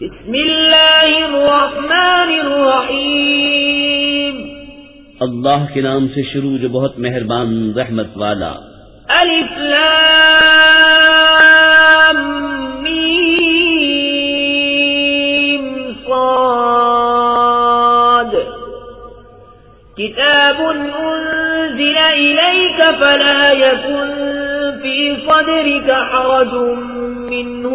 بسم الله الرحمن الرحيم اللہ کے نام سے شروع جو بہت مہربان رحمت والا ألف لام ميم صاد. كتاب أنزل إليك فلا يكن في صدرك حرج منه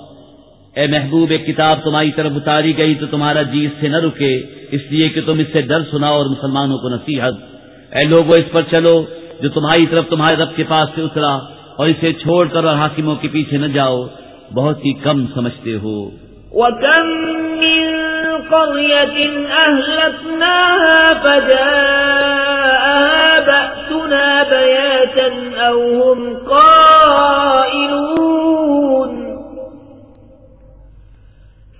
اے محبوب ایک کتاب تمہاری طرف اتاری گئی تو تمہارا جی اس سے نہ رکے، اس لیے کہ تم اس سے ڈر سناؤ اور مسلمانوں کو نصیحت۔ اے لوگوں اس پر چلو، جو تمہاری طرف تمہارے رب کے پاس سے اترا اور اسے چھوڑ کر اور حاکموں کے پیچھے نہ جاؤ، بہت ہی کم سمجھتے ہو۔ وكم من قرية أهلكناها فجاءها بأسنا بياتا أو هم قائلون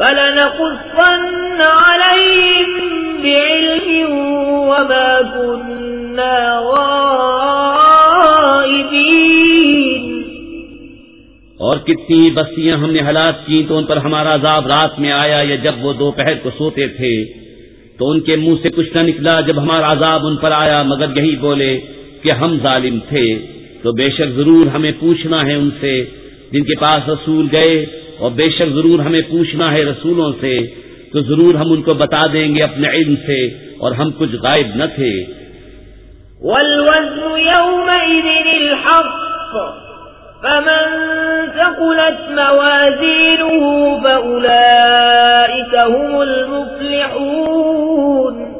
فلنقصن عليهم بعلم وما كنا غائبين اور کتنی بستیاں ہم نے ہلاک کی تو ان پر ہمارا عذاب رات میں آیا یا جب وہ دوپہر کو سوتے تھے، تو ان کے منہ سے کچھ نہ نکلا جب ہمارا عذاب ان پر آیا، مگر یہی بولے کہ ہم ظالم تھے۔ تو بے شک ضرور ہمیں پوچھنا ہے ان سے، جن کے پاس رسول گئے اور بے شک ضرور ہمیں پوچھنا ہے رسولوں سے، تو ضرور ہم ان کو بتا دیں گے اپنے علم سے، اور ہم کچھ غائب نہ تھے۔ والوزن يومئذ الحق، فمن ثقلت موازينه فأولئك هم المفلحون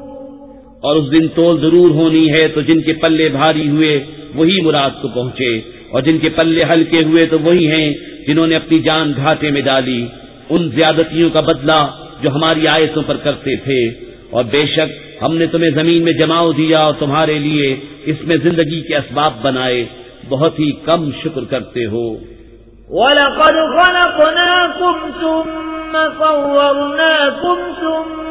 اور اس دن تول ضرور ہونی ہے تو جن کے پلے بھاری ہوئے، وہی مراد کو پہنچے۔ اور جن کے پلے ہلکے ہوئے تو وہی ہیں جنہوں نے اپنی جان گھاٹے میں ڈالی۔ ان زیادتیوں کا بدلہ جو ہماری آیتوں پر کرتے تھے۔ اور بے شک ہم نے تمہیں زمین میں جماؤ دیا اور تمہارے لیے اس میں زندگی کے اسباب بنائے۔ بہت ہی کم شکر کرتے ہو۔ ولقد خلقناكم ثم صورناكم ثم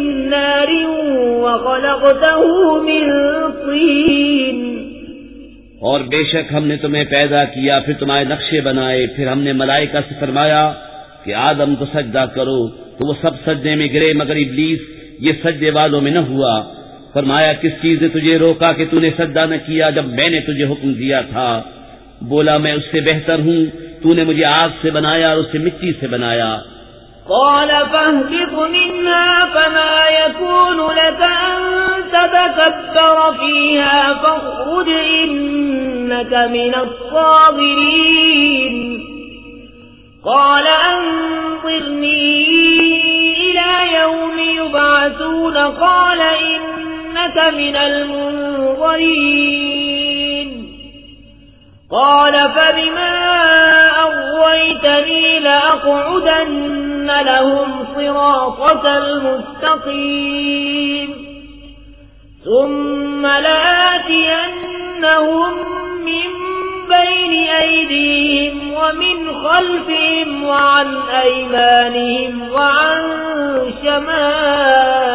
نار وخلقته من طين اور بے شک ہم نے تمہیں پیدا کیا، پھر تمہارے نقشے بنائے، پھر ہم نے ملائکہ سے فرمایا کہ آدم کو سجدہ کرو، تو وہ سب سجدے میں گرے مگر ابلیس یہ سجدے والوں میں نہ ہوا۔ فرمایا، کس چیز نے تجھے روکا کہ تو نے سجدہ نہ کیا جب میں نے تجھے حکم دیا تھا؟ بولا، میں اس سے بہتر ہوں، تو نے مجھے آگ سے بنایا اور اس سے مٹی سے بنایا۔ قال فاهبط منها فما يكون لك أن تتكبر فيها فاخرج إنك من الصاغرين. قال أنظرني إلى يوم يبعثون قال إنك من المنظرين. قال فبما أغويتني لأقعدن لهم صراطك المستقيم. ثم لآتينهم من بين أيديهم ومن خلفهم وعن أيمانهم وعن شمائلهم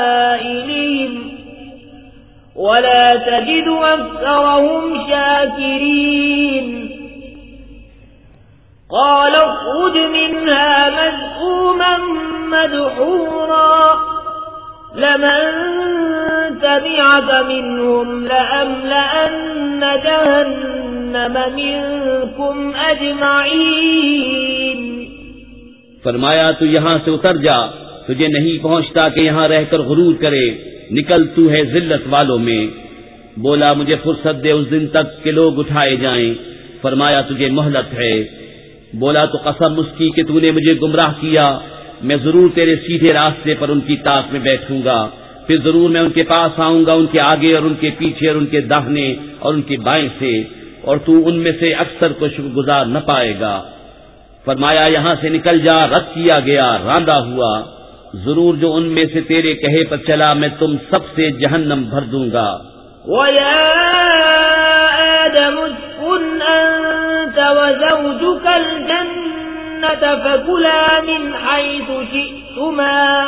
ولا تجد أكثرهم شاكرين. قال اخرج منها مذءوما مدحورا. لمن تبعك منهم لأملأن جهنم منكم أجمعين. فرمایا تو یہاں سے اتر جا، تجھے نہیں پہنچتا کہ یہاں رہ کر غرور کرے۔ نکل تو ہے ذلت والوں میں۔ بولا، مجھے فرصت دے اس دن تک کہ لوگ اٹھائے جائیں۔ فرمایا، تجھے مہلت ہے۔ بولا، تو قسم اس کی کہ تو نے مجھے گمراہ کیا۔ میں ضرور تیرے سیدھے راستے پر ان کی تاک میں بیٹھوں گا۔ پھر ضرور میں ان کے پاس آؤں گا، ان کے آگے اور ان کے پیچھے اور ان کے داہنے اور ان کے بائیں سے۔ اور تو ان میں سے اکثر کو شکر گزار نہ پائے گا۔ فرمایا، یہاں سے نکل جا، رد کیا گیا، راندا ہوا۔ ضرور جو ان میں سے تیرے کہے پر چلا، میں تم سب سے جہنم بھر دوں گا۔ وَيَا آدَمُ اسْكُنْ أَنْتَ وَزَوْجُكَ الْجَنَّةَ فَكُلَا مِنْ حَيْثُ شِئْتُمَا،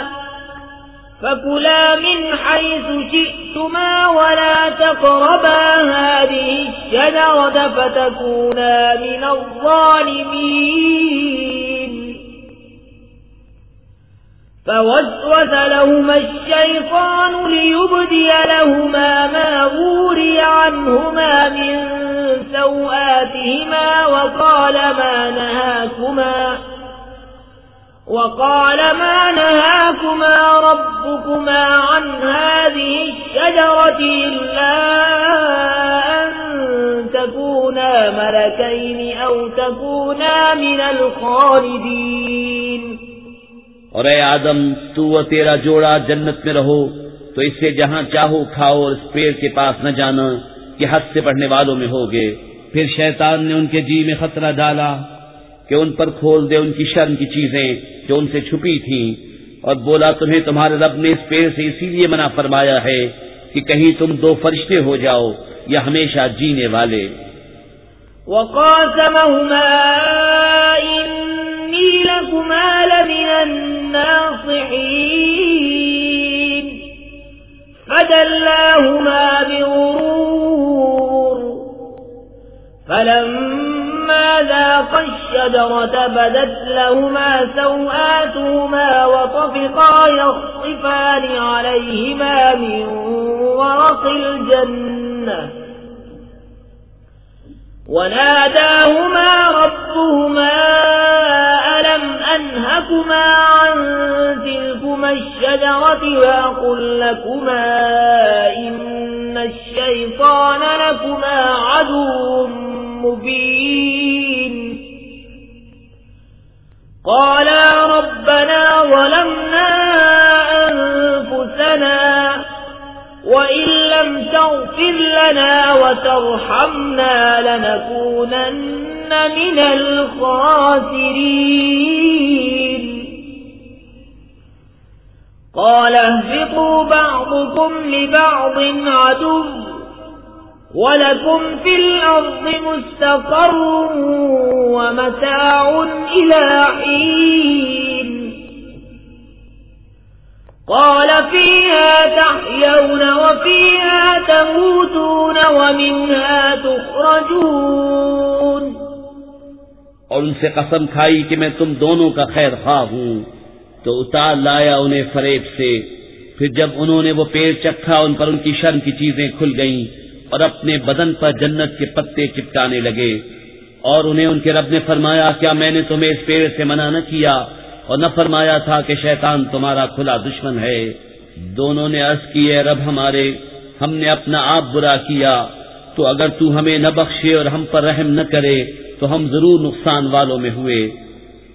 فَكُلَا مِنْ حَيْثُ شِئْتُمَا وَلَا تَقْرَبَا هَذِهِ الشَّجَرَةَ فَتَكُونَا مِنَ الظَّالِمِينَ۔ فوسوس لهما الشيطان ليبدي لهما ما غوري عنهما من سوآتهما وقال ما نهاكما وقال ما نهاكما ربكما عن هذه الشجرة إلا أن تكونا ملكين أو تكونا من الخالدين اور اے آدم، تو و تیرا جوڑا جنت میں رہو، تو اس سے جہاں چاہو کھاؤ اور اس پیڑ کے پاس نہ جانا کہ حد سے پڑھنے والوں میں ہوگے۔ پھر شیطان نے ان کے جی میں خطرہ ڈالا کہ ان پر کھول دے ان کی شرم کی چیزیں جو ان سے چھپی تھیں اور بولا، تمہیں تمہارے رب نے اس پیڑ سے اسی لیے منع فرمایا ہے کہ کہیں تم دو فرشتے ہو جاؤ یا ہمیشہ جینے والے۔ وقاسمهما، إني لكما لمن الناصحين. فدلاهما بغرور. فلما ذاق الشجرة بدت لهما سوآتهما وطفقا يخصفان عليهما من ورق الجنة. وناداهما ربهما ألم أنهكما عن تلكما الشجرة وأقل لكما إن الشيطان لكما عدو مبين. قالا ربنا ظلمنا أنفسنا وإن لم تغفر لنا وترحمنا لنكونن من الخاسرين قال اهبطوا بعضكم لبعض عدو ولكم في الأرض مستقر ومتاع إلى حين قال فيها تحيون وفيها تموتون ومنها تخرجون اور ان سے قسم کھائی کہ میں تم دونوں کا خیر خواہ ہوں۔ تو اتار لایا انہیں فریب سے۔ پھر جب انہوں نے وہ پیڑ چکھا، ان پر ان کی شرم کی چیزیں کھل گئیں اور اپنے بدن پر جنت کے پتے چپکانے لگے۔ اور انہیں ان کے رب نے فرمایا، کیا میں نے تمہیں اس پیڑ سے منع نہ کیا؟ اور نہ فرمایا تھا کہ شیطان تمہارا کھلا دشمن ہے۔ دونوں نے عرض کی ہے رب ہمارے، ہم نے اپنا آپ برا کیا۔ تو اگر تو ہمیں نہ بخشے اور ہم پر رحم نہ کرے، تو ہم ضرور نقصان والوں میں ہوئے۔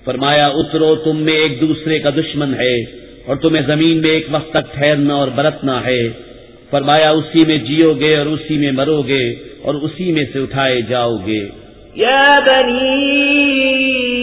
فرمایا، اترو، تم میں ایک دوسرے کا دشمن ہے اور تمہیں زمین میں ایک وقت تک ٹھہرنا اور برتنا ہے۔ فرمایا، اسی میں جیو گے اور اسی میں مرو گے اور اسی میں سے اٹھائے جاؤ گے۔ يا بني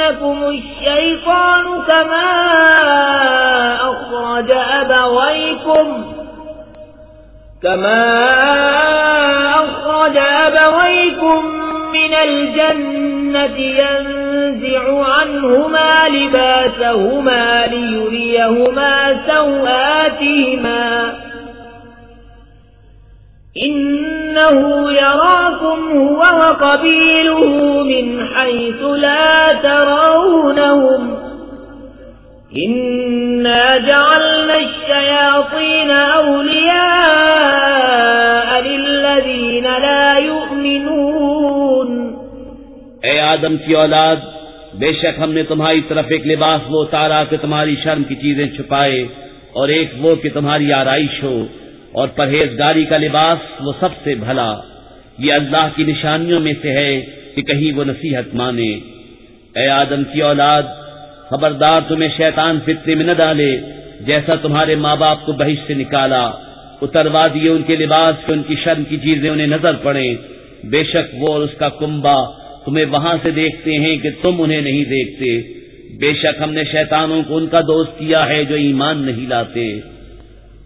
يفتننكم الشيطان كما أخرج أبويكم كما أخرج أبويكم من الجنة ينزع عنهما لباسهما ليريهما سوآتهما إنه يراكم هو وقبيله من حيث لا ترونهم. إنا جعلنا الشياطين أولياء للذين لا يؤمنون. اے آدم کی اولاد، بے شک ہم نے تمہاری طرف ایک لباس وہ اتارا کہ تمہاری شرم کی چیزیں چھپائے اور ایک وہ کہ تمہاری آرائش ہو۔ اور پرہیزگاری کا لباس وہ سب سے بھلا۔ یہ اللہ کی نشانیوں میں سے ہے کہ کہیں وہ نصیحت مانے۔ اے آدم کی اولاد، خبردار تمہیں شیطان فتنے میں نہ ڈالے، جیسا تمہارے ماں باپ کو بہش سے نکالا۔ اتروا دیے ان کے لباس کے ان کی شرم کی چیزیں انہیں نظر پڑے بے شک وہ اور اس کا کنبا تمہیں وہاں سے دیکھتے ہیں کہ تم انہیں نہیں دیکھتے۔ بے شک ہم نے شیطانوں کو ان کا دوست کیا ہے جو ایمان نہیں لاتے۔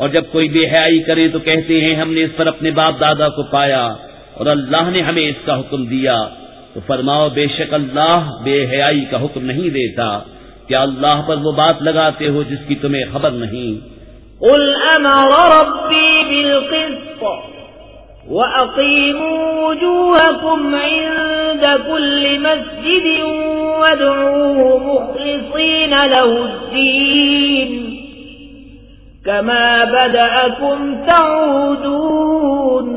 اور جب کوئی بے حیائی کرے تو کہتے ہیں ہم نے اس پر اپنے باپ دادا کو پایا اور اللہ نے ہمیں اس کا حکم دیا۔ تو فرماؤ، بے شک اللہ بے حیائی کا حکم نہیں دیتا۔ کیا اللہ پر وہ بات لگاتے ہو جس کی تمہیں خبر نہیں؟ قل أمر ربي بالقسط وأقيموا وجوهكم عند كل مسجد وادعوه مخلصين له الدين۔ كما بدأكم تعودون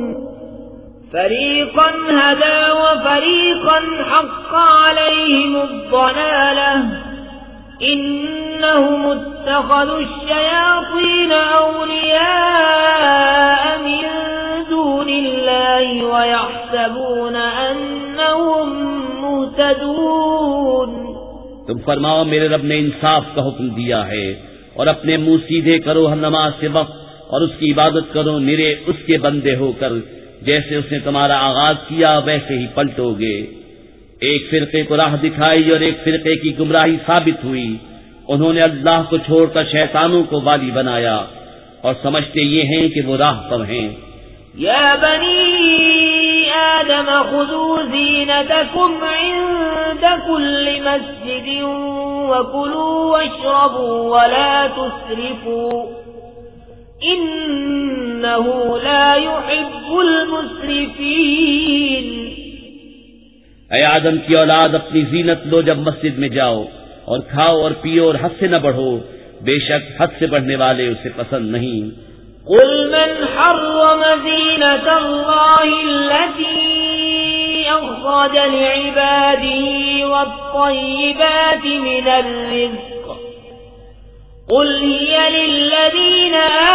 فريقا هدى وفريقا حق عليهم الضلالة إنهم اتخذوا الشياطين أولياء من دون الله ويحسبون أنهم مهتدون تم فرماؤ، میرے رب نے انصاف کا حکم دیا ہے۔ اور اپنے منہ سیدھے کرو ہر نماز کے وقت اور اس کی عبادت کرو، میرے اس کے بندے ہو کر۔ جیسے اس نے تمہارا آغاز کیا، ویسے ہی پلٹو گے۔ ایک فرقے کو راہ دکھائی اور ایک فرقے کی گمراہی ثابت ہوئی۔ انہوں نے اللہ کو چھوڑ کر شیطانوں کو والی بنایا۔ اور سمجھتے یہ ہیں کہ وہ راہ پر ہیں۔ يا بني آدم خذوا زينتكم عند كل مسجد وكلوا واشربوا ولا تسرفوا إنه لا يحب المسرفين اے آدم کی اولاد، اپنی زینت لو جب مسجد میں جاؤ اور کھاؤ اور پیو اور حد سے نہ بڑھو، بے شک حد سے بڑھنے والے اسے پسند نہیں۔ قل من حرم زينة الله التي أخرج لعباده والطيبات من الرزق قل هي للذين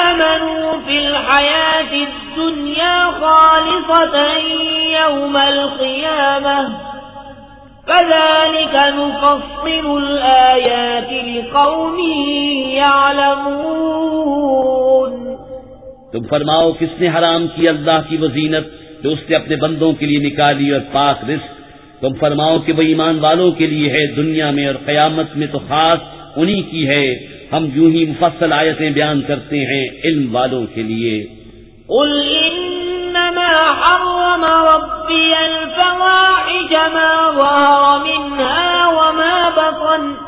آمنوا في الحياة الدنيا خالصة يوم القيامة كذلك نفصل الآيات لقوم يعلمون تم فرماؤ کس نے حرام کی اللہ کی وہ زینت جو اس نے اپنے بندوں کے لیے نکالی اور پاک رزق؟ تم فرماؤ کہ وہ ایمان والوں کے لیے ہے دنیا میں اور قیامت میں تو خاص انہی کی ہے۔ ہم یوں ہی مفصل آیتیں بیان کرتے ہیں علم والوں کے لیے۔ قل انما حرم ربي الفواحش ما ظهر منها وما بطن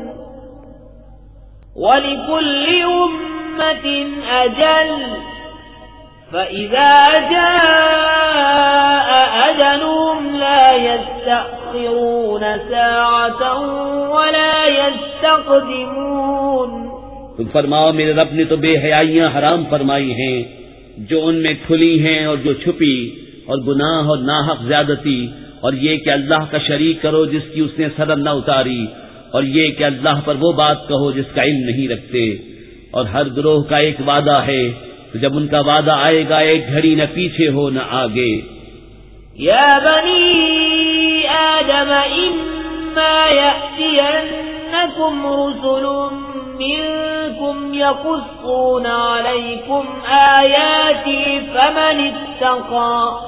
ولكل أمة أجل، فإذا جاء أجلهم لا يستأخرون ساعة ولا يستقدمون. تم فرماؤ، میرے رب نے تو بے حیائیاں حرام فرمائی ہیں، جو ان میں کھلی ہیں اور جو چھپی، اور گناہ اور ناحق زیادتی، اور یہ کہ اللہ کا شریک کرو جس کی اس نے صدر نہ اتاری اور یہ کہ اللہ پر وہ بات کہو جس کا علم نہیں رکھتے۔ اور ہر گروہ کا ایک وعدہ ہے، تو جب ان کا وعدہ آئے گا، ایک گھڑی نہ پیچھے ہو، نہ آگے۔ یا بنی آدم اما یأتینکم رسل منکم یقصون علیکم آیاتی فمن اتقا۔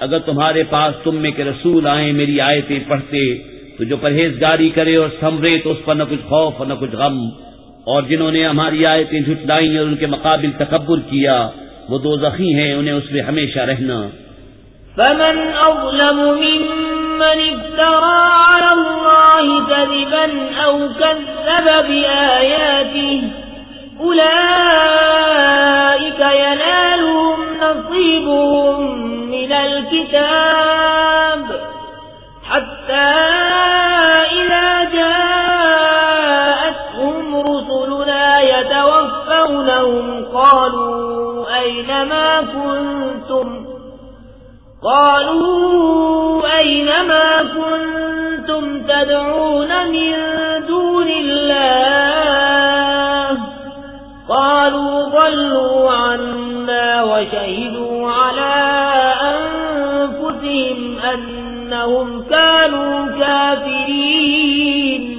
اگر تمہارے پاس تم میں کے رسول آئیں، میری آیتیں پڑھتے، تو جو پرہیزگاری کرے اور سمرے تو اس پر نہ کچھ خوف اور نہ کچھ غم۔ اور جنہوں نے ہماری آیتیں جھٹلائیں اور ان کے مقابل تکبر کیا، وہ دو زخی ہیں، انہیں اس میں ہمیشہ رہنا۔ فمن أظلم ممن افترى على الله كذبا أو كذب بآياته، أولئك ينالهم نصيبهم من الكتاب حتى إذا جاءتهم رسلنا يتوفونهم قالوا أينما كنتم؟ قالوا أينما كنتم تدعون من دون الله وشهدوا على أنفسهم أنهم كانوا كافرين.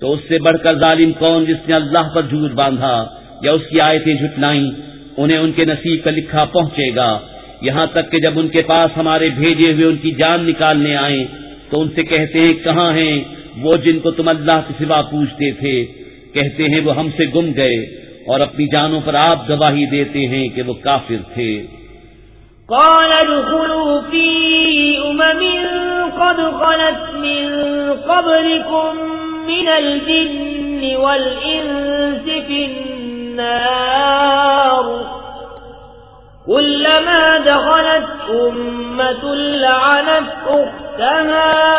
تو اس سے بڑھ کر ظالم کون جس نے اللہ پر جھوٹ باندھا یا اس کی آیتیں جھٹلائیں، انہیں ان کے نصیب کا لکھا پہنچے گا۔ یہاں تک کہ جب ان کے پاس ہمارے بھیجے ہوئے ان کی جان نکالنے آئیں، تو ان سے کہتے ہیں، کہاں ہیں؟ وہ جن کو تم اللہ کے سوا پوچھتے تھے۔ کہتے ہیں، وہ ہم سے گم گئے۔ اور اپنی جانوں پر آپ گواہی دیتے ہیں کہ وہ کافر تھے۔ قال ادخلوا في أمم قد خلت من قبلكم من الجن والإنس في النار۔ كلما دخلت أمة لعنت أختها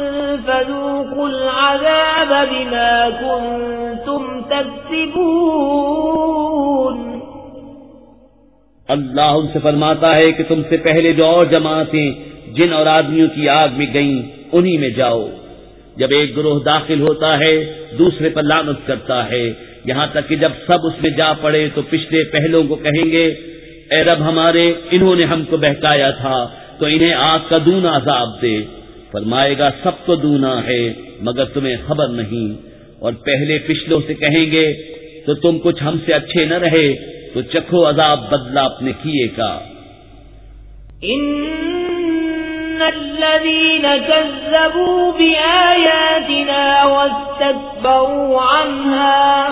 فذوقوا العذاب بما كنتم تكسبون. اللہ ان سے فرماتا ہے کہ تم سے پہلے جو اور جماعتیں جن اور آدمیوں کی آگ میں گئیں، انہی میں جاؤ۔ جب ایک گروہ داخل ہوتا ہے، دوسرے پر لانت کرتا ہے۔ یہاں تک کہ جب سب اس میں جا پڑے تو پچھلے پہلوں کو کہیں گے، اے رب ہمارے، انہوں نے ہم کو بہکایا تھا، تو انہیں آگ کا دونا عذاب دے۔ فرمائے گا، سب کو دونا ہے، مگر تمہیں خبر نہیں۔ اور پہلے پچھلوں سے کہیں گے، تو تم کچھ ہم سے اچھے نہ رہے، تو چکھو عذاب بدلا اپنے کیے کا۔ الذين كذبوا بآياتنا واستكبروا عنها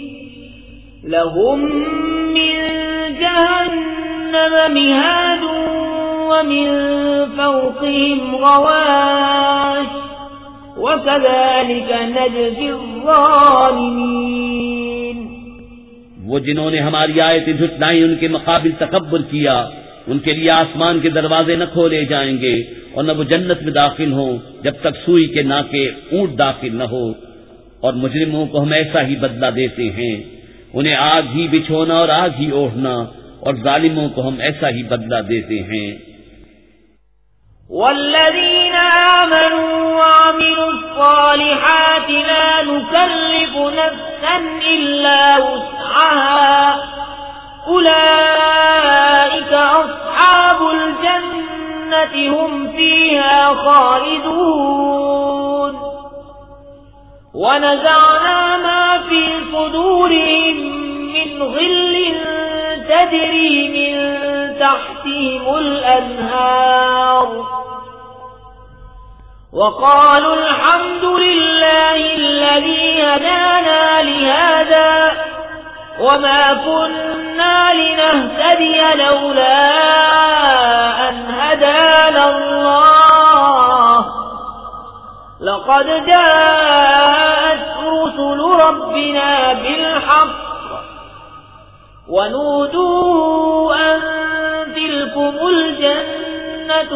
لهم من جهنم مهاد ومن فوقهم غواش وكذلك نجزي الظالمين. وہ جنہوں نے ہماری آیتیں جھٹلائیں، ان کے مقابل تکبر کیا، ان کے لیے آسمان کے دروازے نہ کھولے جائیں گے اور نہ وہ جنت میں داخل ہوں جب تک سوئی کے ناکے اونٹ داخل نہ ہو۔ اور مجرموں کو ہم ایسا ہی بدلہ دیتے ہیں۔ انہیں آگ ہی بچھونا اور آگ ہی اوڑھنا اور ظالموں کو ہم ایسا ہی بدلہ دیتے ہیں۔ والذين آمنوا وعملوا الصالحات لا نكلف نفسا إلا وسعها أولئك أصحاب الجنة هم فيها خالدون۔ ونزعنا ما في صدورهم من غل تجري من تحتهم الأنهار وقالوا الحمد لله الذي هدانا لهذا وما كنا لنهتدي لولا أن هدانا الله لقد جاءت رسل ربنا بالحق ونودوا أن تلكم الجنة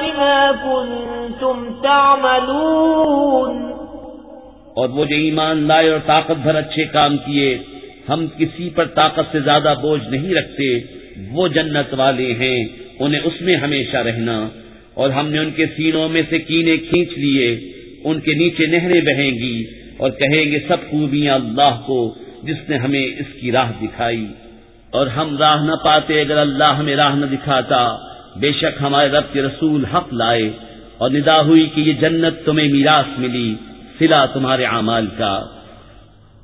بما كنتم تعملون اور وہ جو ایمان لائے اور طاقت بھر اچھے کام کیے، ہم کسی پر طاقت سے زیادہ بوجھ نہیں رکھتے، وہ جنت والے ہیں، انہیں اس میں ہمیشہ رہنا۔ اور ہم نے ان کے سینوں میں سے کینے کھینچ لیے، ان کے نیچے نہریں بہیں گی اور کہیں گے، سب خوبیاں اللہ کو، جس نے ہمیں اس کی راہ دکھائی۔ اور ہم راہ نہ پاتے اگر اللہ ہمیں راہ نہ دکھاتا۔ بے شک ہمارے رب کے رسول حق لائے۔ اور ندا ہوئی کہ یہ جنت تمہیں میراث ملی سلا تمہارے اعمال کا۔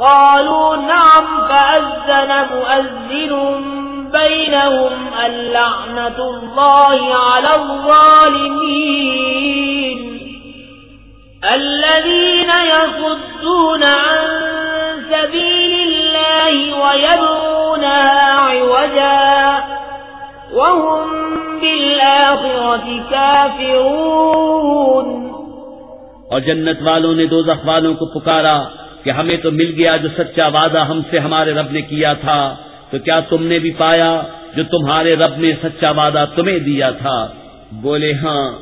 قالوا نعم، فأذن مؤذن بينهم اللعنة الله على الظالمين. الذين يصدون عن سبيل الله ويبغونها عوجا، وهم بالآخرة كافرون. اور جنت والوں نے دو والوں کو پکارا کہ ہمیں تو مل گیا جو سچا وعدہ ہم سے ہمارے رب نے کیا تھا، تو کیا تم نے بھی پایا جو تمہارے رب نے سچا وعدہ تمہیں دیا تھا؟ بولے ہاں۔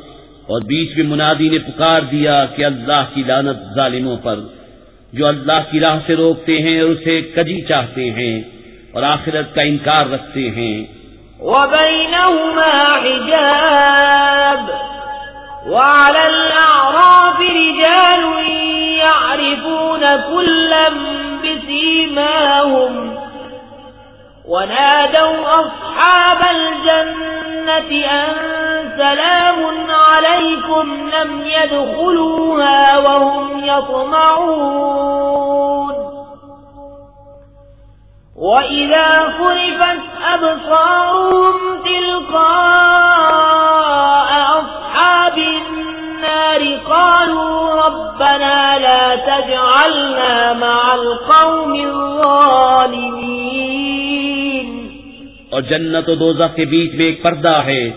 اور بیچ میں منادی نے پکار دیا کہ اللہ کی لانت ظالموں پر، جو اللہ کی راہ سے روکتے ہیں اور اسے کجی چاہتے ہیں اور آخرت کا انکار رکھتے ہیں۔ وبينهما حجاب۔ وعلى الأعراف رجال يعرفون كلا بسيماهم ونادوا أصحاب الجنة أن سلام عليكم لم يدخلوها وهم يطمعون وإذا صرفت أبصارهم تلقاء النار قالوا ربنا لا تجعلنا مع القوم الظالمين. اور جنت و دوزخ کے بیچ میں ایک پردہ ہے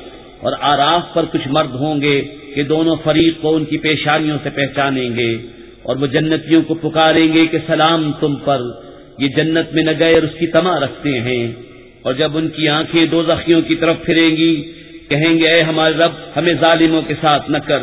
اور آراف پر کچھ مرد ہوں گے کہ دونوں فریق کو ان کی پیشانیوں سے پہچانیں گے اور وہ جنتیوں کو پکاریں گے کہ سلام تم پر، یہ جنت میں نہ گئے اور اس کی تما رکھتے ہیں۔ اور جب ان کی آنکھیں دو زخیوں کی طرف پھریں گی، کہیں گے، اے ہمارے رب، ہمیں ظالموں کے ساتھ نہ کر۔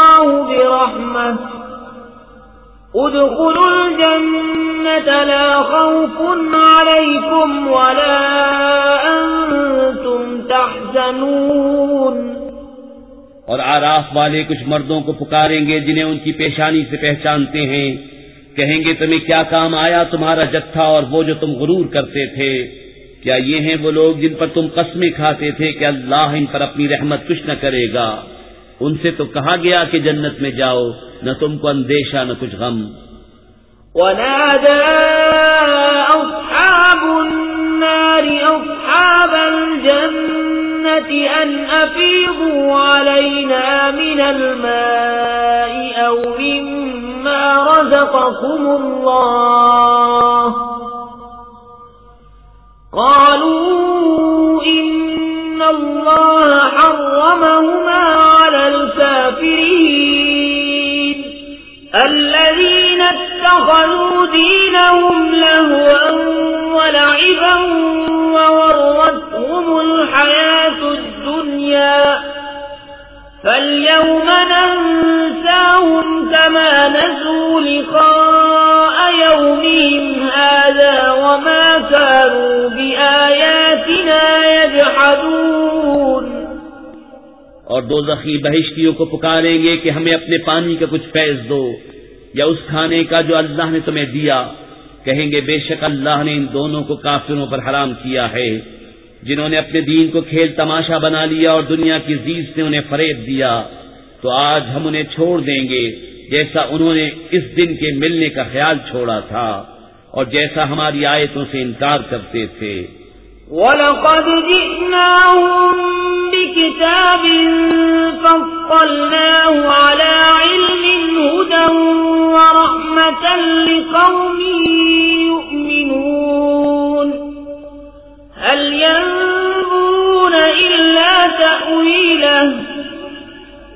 برحمة. ادخلوا الجنة لا خوف عليكم ولا أنتم تحزنون. اور آراف والے کچھ مردوں کو پکاریں گے جنہیں ان کی پیشانی سے پہچانتے ہیں. کہیں گے، تمہیں کیا کام آیا؟ تمہارا جتھا اور وہ جو تم غرور کرتے تھے. کیا یہ ہیں وہ لوگ جن پر تم قسمیں کھاتے تھے کہ اللہ ان پر اپنی رحمت کچھ نہ کرے گا؟ ان سے تو کہا گیا کہ جنت میں جاؤ، نہ تم کو اندیشہ، نہ کچھ غم۔ ونادى أصحاب النار أصحاب الجنة أن أفيضوا علينا من الماء أو مما رزقكم الله. قالوا إن الله حرمهما الكافرين. الذين اتخذوا دينهم لهوا ولعبا وورتهم الحياة الدنيا. فاليوم ننساهم كما نسوا لقاء يومهم هذا وما كانوا بآياتنا يجحدون. اور دو زخی بہشتیوں کو پکاریں گے کہ ہمیں اپنے پانی کا کچھ فیض دو یا اس کھانے کا جو اللہ نے تمہیں دیا۔ کہیں گے، بے شک اللہ نے ان دونوں کو کافروں پر حرام کیا ہے۔ جنہوں نے اپنے دین کو کھیل تماشا بنا لیا اور دنیا کی زیز نے انہیں فریب دیا۔ تو آج ہم انہیں چھوڑ دیں گے، جیسا انہوں نے اس دن کے ملنے کا خیال چھوڑا تھا اور جیسا ہماری آیتوں سے انکار کرتے تھے۔ وَلَقَدْ جِئْنَاهُمْ بِكِتَابٍ فَصَّلْنَاهُ عَلَى عِلْمٍ هُدًى وَرَحْمَةً لِقَوْمٍ يُؤْمِنُونَ. هَلْ ينظرون إِلَّا تَأْوِيلَهُ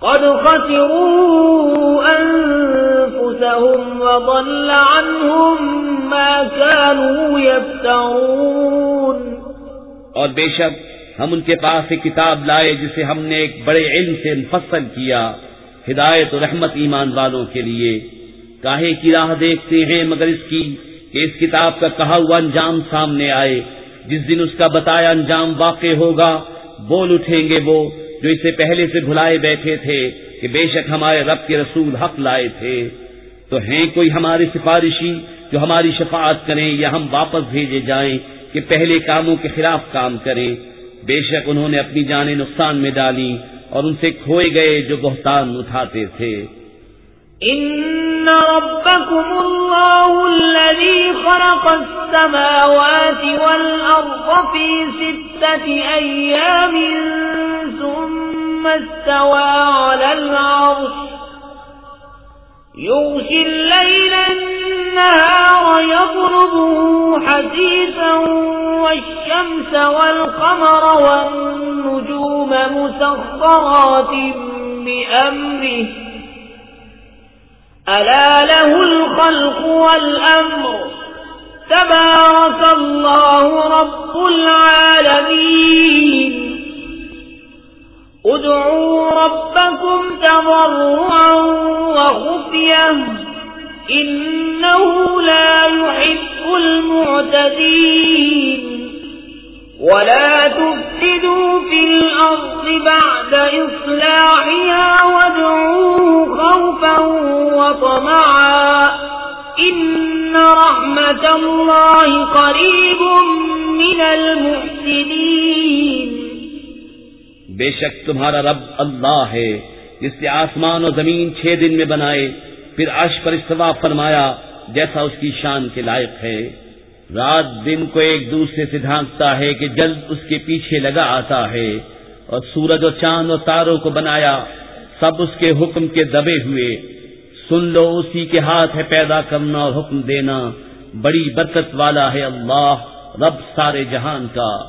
قد خسروا أنفسهم وضل عنهم ما كانوا يفترون. اور بے شک ہم ان کے پاس ایک کتاب لائے جسے ہم نے ایک بڑے علم سے مفصل کیا، ہدایت و رحمت ایمان والوں کے لیے۔ کاہے کی راہ دیکھتے ہیں مگر اس کی کہ اس کتاب کا کہا ہوا انجام سامنے آئے۔ جس دن اس کا بتایا انجام واقع ہوگا بول اٹھیں گے وہ جو اسے پہلے سے بھلائے بیٹھے تھے کہ بے شک ہمارے رب کے رسول حق لائے تھے، تو ہیں کوئی ہمارے سفارشی جو ہماری شفاعت کریں یا ہم واپس بھیجے جائیں کہ پہلے کاموں کے خلاف کام کریں؟ بے شک انہوں نے اپنی جانیں نقصان میں ڈالی اور ان سے کھوئے گئے جو بہتان اٹھاتے تھے۔ إن ربكم الله الذي خلق السماوات والأرض في ستة أيام ثم استوى على العرش يغشي الليل النهار يضربه حديثا والشمس والقمر والنجوم مسخرات بأمره ألا له الخلق والأمر. تبارك الله رب العالمين. ادعوا ربكم تضرعا وخفية إنه لا يحب المعتدين. ولا تفسدوا في الأرض بعد إصلاحها وادعوه خوفا وطمعا إن رحمة الله قريب من المحسنين. بے شک تمہارا رب اللہ ہے، جس نے آسمان و زمین چھ دن میں بنائے، پھر عرش پر استوا فرمایا، جیسا اس کی شان کے لائق ہے۔ رات دن کو ایک دوسرے سے ڈھانکتا ہے کہ جلد اس کے پیچھے لگا آتا ہے اور سورج و چاند و تاروں کو بنایا، سب اس کے حکم کے دبے ہوئے۔ سن لو، اسی کے ہاتھ ہے پیدا کرنا اور حکم دینا۔ بڑی برکت والا ہے اللہ، رب سارے جہان کا۔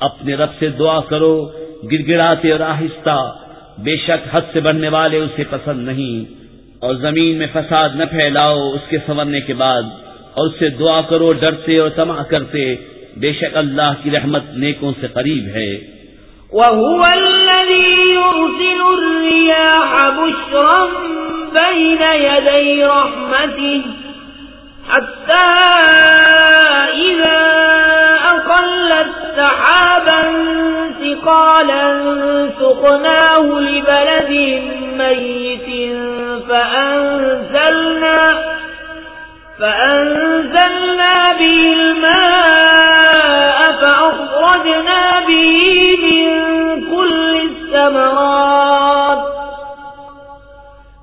اپنے رب سے دعا کرو گڑ گڑاتے اور آہستہ۔ بے شک حد سے بڑھنے والے اسے پسند نہیں۔ اور زمین میں فساد نہ پھیلاؤ، اس کے سنورنے کے بعد۔ اور اس سے دعا کرو، ڈرتے اور تما کرتے، بے شک اللہ کی رحمت نیکوں سے قریب ہے۔ وهو الذي يرسل الرياح بشرا بين يدي رحمته حتى إذا أقلت سحابا ثقالا سقناه لبلد ميت فأنزلنا فأنزلنا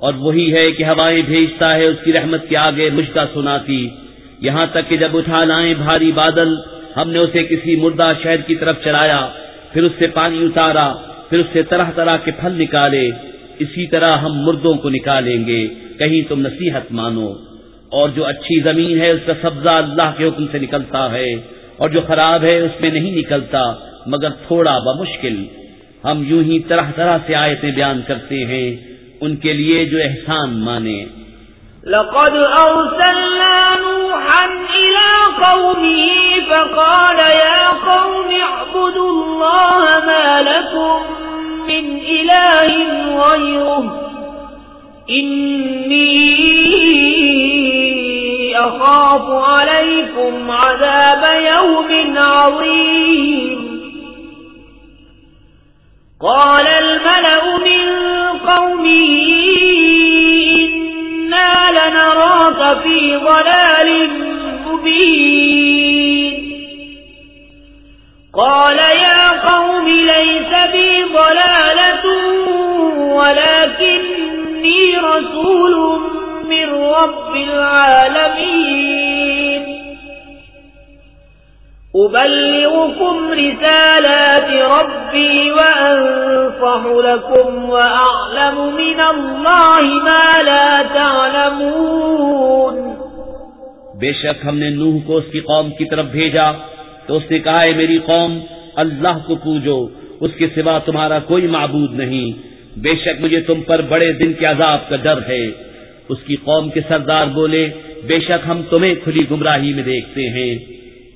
اور وہی ہے کہ ہوائیں بھیجتا ہے اس کی رحمت کے آگے مشتہ سناتی۔ یہاں تک کہ جب اٹھا لائیں بھاری بادل، ہم نے اسے کسی مردہ شہر کی طرف چلایا، پھر اس سے پانی اتارا، پھر اس سے طرح طرح کے پھل نکالے۔ اسی طرح ہم مردوں کو نکالیں گے۔ کہیں تم نصیحت مانو۔ اور جو اچھی زمین ہے، اس کا سبزہ اللہ کے حکم سے نکلتا ہے۔ اور جو خراب ہے، اس میں نہیں نکلتا، مگر تھوڑا بمشکل۔ ہم یوں ہی طرح طرح سے آیتیں بیان کرتے ہیں۔ ان کے لیے جو احسان مانے۔ لقد أرسلنا نوحا إلى قومه فقال يا قوم اعبدوا الله ما لكم من إله غيره إني أخاف عليكم عذاب يوم عظيم قال الملأ من قومه إنا لنراك في ضلال مبين. قال يا قوم ليس بي ضلالة ولكن إني رسول من رب العالمين. أبلغكم رسالات ربي وأنصح لكم وأعلم من الله ما لا تعلمون. بے شک ہم نے نوح کو اس کی قوم کی طرف بھیجا تو اس نے کہا ہے میری قوم، اللہ کو پوجو، اس کے سوا تمہارا کوئی معبود نہیں. بے شک مجھے تم پر بڑے دن کے عذاب کا ڈر ہے. اس کی قوم کے سردار بولے، بے شک ہم تمہیں کھلی گمراہی میں دیکھتے ہیں.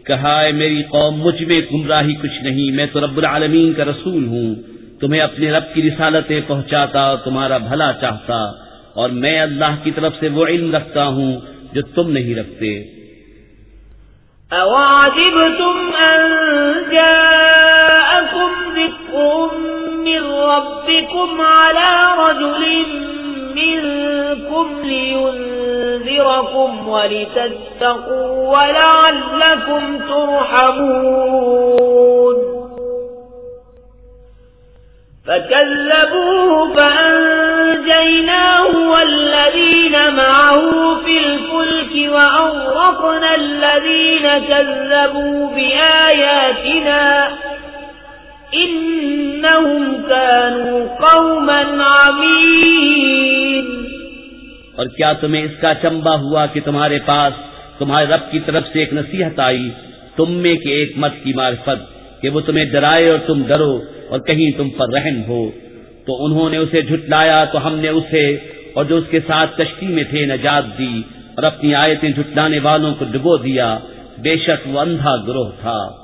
کہا ہے میری قوم، مجھ میں گمراہی کچھ نہیں، میں تو رب العالمین کا رسول ہوں، تمہیں اپنے رب کی رسالتیں پہنچاتا اور تمہارا بھلا چاہتا، اور میں اللہ کی طرف سے وہ علم رکھتا ہوں جو تم نہیں رکھتے. أَوَعَجِبْتُمْ أَن جَاءَكُمْ ذِكْرٌ مِّن رَّبِّكُمْ ربكم على رجل منكم لينذركم ولتتقوا ولعلكم ترحمون. فكذبوه فأنجيناه والذين معه في الفلك وأغرقنا الذين كذبوا بآياتنا. إنهم كانوا قوما عمين. اور کیا تمہیں اس کا چمبا ہوا کہ تمہارے پاس تمہارے رب کی طرف سے ایک نصیحت آئی؟ تم میں کہ ایک مت کی معرفت، کہ وہ تمہیں ڈرائے اور تم ڈرو اور کہیں تم پر رحم ہو۔ تو انہوں نے اسے جھٹلایا، تو ہم نے اسے اور جو اس کے ساتھ کشتی میں تھے نجات دی اور اپنی آیتیں جھٹلانے والوں کو ڈبو دیا۔ بے شک وہ اندھا گروہ تھا۔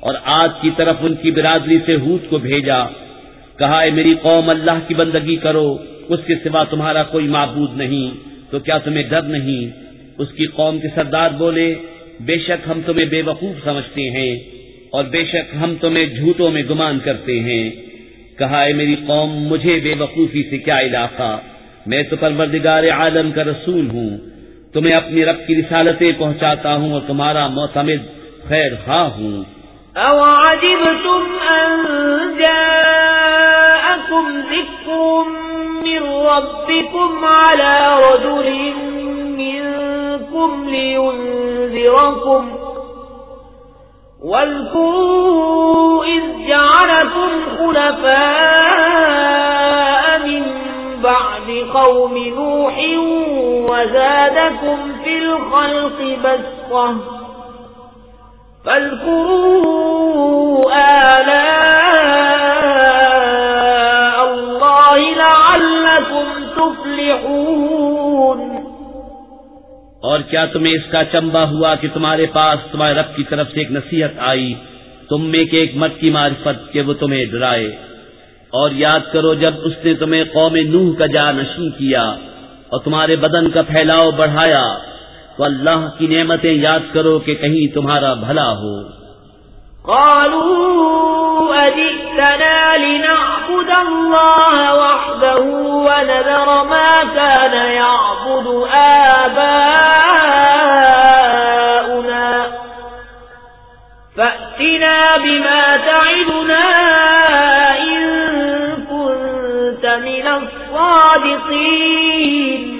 اور آج کی طرف ان کی برادری سے ہوت کو بھیجا۔ کہا، اے میری قوم، اللہ کی بندگی کرو، اس کے سوا تمہارا کوئی معبود نہیں، تو کیا تمہیں ڈر نہیں؟ اس کی قوم کے سردار بولے، بے شک ہم تمہیں بے وقوف سمجھتے ہیں، اور بے شک ہم تمہیں جھوٹوں میں گمان کرتے ہیں۔ کہا ہے میری قوم، مجھے بے وقوفی سے کیا علاقہ؟ میں تو پروردگار عالم کا رسول ہوں۔ تمہیں اپنی رب کی رسالتیں پہنچاتا ہوں اور تمہارا معتمد خیر خواہ ہوں۔ أَوَعَجِبْتُمْ أَن جَاءَكُمْ ذِكْرٌ مِّن رَّبِّكُمْ عَلَىٰ رَجُلٍ مِّنكُمْ لِيُنذِرَكُمْ واذكروا إذ جعلكم خلفاء من بعد قوم نوح وزادكم في الخلق بسطة فاذكروا آلاء الله لعلكم تفلحون. اور کیا تمہیں اس کا چمبا ہوا کہ تمہارے پاس تمہارے رب کی طرف سے ایک نصیحت آئی؟ تم میں کہ ایک مت کی معرفت کہ وہ تمہیں ڈرائے۔ اور یاد کرو جب اس نے تمہیں قوم نوح کا جا نشی کیا اور تمہارے بدن کا پھیلاؤ بڑھایا تو اللہ کی نعمتیں یاد کرو کہ کہیں تمہارا بھلا ہو۔ قالوا أجئتنا لنعبد الله وحده ونذر ما كان يعبد آباؤنا فأتنا بما تعدنا إن كنت من الصادقين۔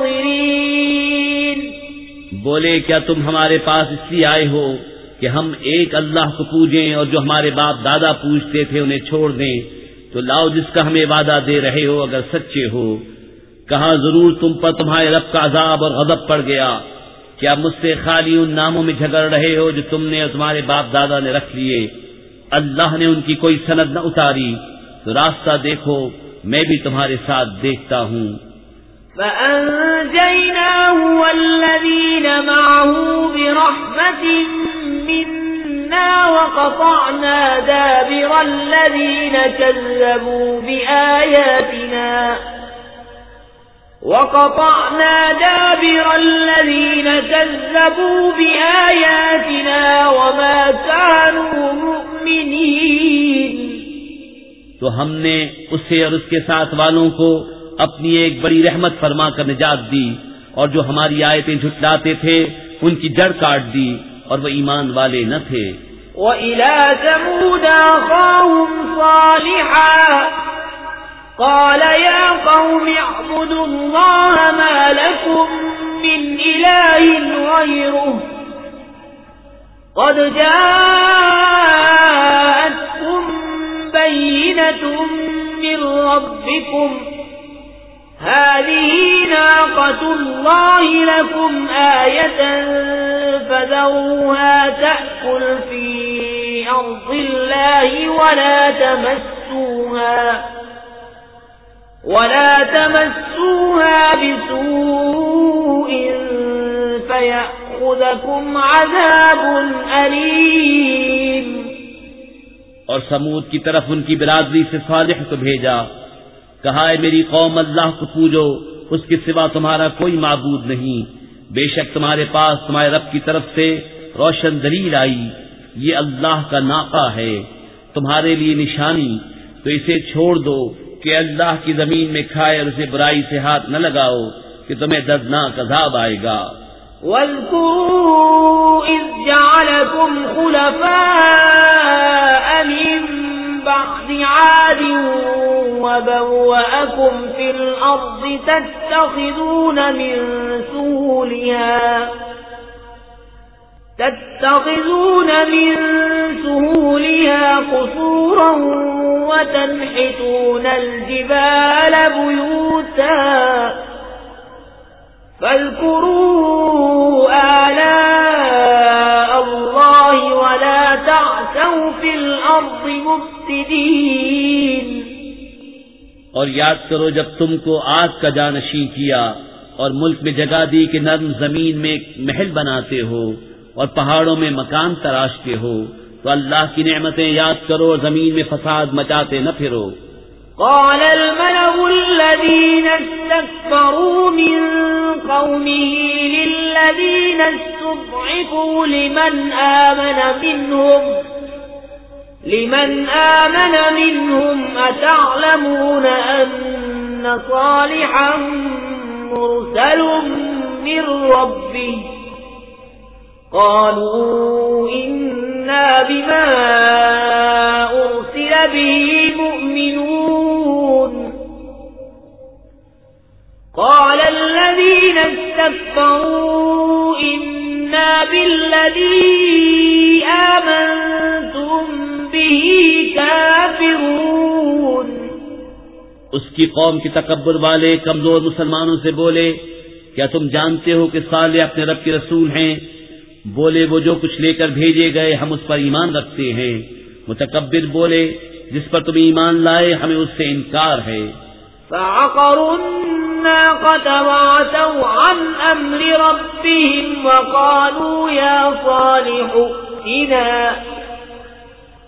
المنتظرين بولے، کیا تم ہمارے پاس اس لیے آئے ہو کہ ہم ایک اللہ کو پوجیں اور جو ہمارے باپ دادا پوجتے تھے انہیں چھوڑ دیں؟ تو لاؤ جس کا ہمیں وعدہ دے رہے ہو اگر سچے ہو۔ کہاں ضرور تم پر تمہارے رب کا عذاب اور غضب پڑ گیا؟ کیا مجھ سے خالی ان ناموں میں جھگڑ رہے ہو جو تم نے اور تمہارے باپ دادا نے رکھ لیے؟ اللہ نے ان کی کوئی سند نہ اتاری۔ تو راستہ دیکھو، میں بھی تمہارے ساتھ دیکھتا ہوں۔ فأنجيناه والذين معه برحمة إنا وقطعنا دابر الذين كذبوا بآياتنا وقطعنا دابر الذين كذبوا بآياتنا وما كانوا مؤمنين. تو ہم نے اسے اور اس کے ساتھ والوں کو اپنی ایک بڑی رحمت فرما کر نجات دی اور جو ہماری آیتیں جھٹلاتے تھے، ان کی جڑ کاٹ دی اور وہ ایمان والے نہ تھے۔ وَإِلَى ثَمُودَ أَخَاهُمْ صَالِحًا قَالَ يَا قَوْمِ اعْبُدُوا اللَّهَ مَا لَكُمْ مِنْ إِلَٰهٍ غَيْرُهُ قَدْ جَاءَتْكُمْ بَيِّنَةٌ مِّن رَّبِّكُمْ هذه ناقة الله لكم آية فذروها تأكل في أرض الله ولا تمسوها ولا تمسوها بسوء فيأخذكم عذاب أليم اور سمود کی طرف ان کی برادری سے صالح کو بھیجا۔ کہا ہے میری قوم، اللہ کو پوجو، اس کے سوا تمہارا کوئی معبود نہیں۔ بے شک تمہارے پاس، تمہارے رب کی طرف سے روشن دلیل آئی، یہ اللہ کا ناقہ ہے، تمہارے لیے نشانی۔ تو اسے چھوڑ دو کہ اللہ کی زمین میں کھائے اور اسے برائی سے ہاتھ نہ لگاؤ کہ تمہیں دردناک عذاب آئے گا۔ وَاذْكُرُوا إِذْ جَعَلَكُمْ خُلَفَاءَ مِنْ بَعْدِ عَادٍ وبوأكم في الأرض تتخذون من سهولها تتخذون من سهولها قصورا وتنحتون الجبال بيوتا فاذكروا آلاء في الأرض مفسدين اور یاد کرو جب تم کو آگ کا جانشین کیا اور ملک میں جگہ دی کہ نرم زمین میں محل بناتے ہو اور پہاڑوں میں مکان تراشتے ہو تو اللہ کی نعمتیں یاد کرو اور زمین میں فساد مچاتے نہ پھرو۔ قال الملأ الذين استكبروا من قومه للذين استضعفوا لمن آمن منهم لمن آمن منهم أتعلمون أن صالحا مرسل من ربه قالوا إنا بما أرسل به مؤمنون قال الذين استكبروا إنا بالذي آمنتم اس کی قوم کی تکبر والے کمزور مسلمانوں سے بولے کیا تم جانتے ہو کہ صالح اپنے رب کے رسول ہیں؟ بولے وہ جو کچھ لے کر بھیجے گئے ہم اس پر ایمان رکھتے ہیں۔ متکبر بولے جس پر تم ایمان لائے ہمیں اس سے انکار ہے۔ وقالوا يا صالح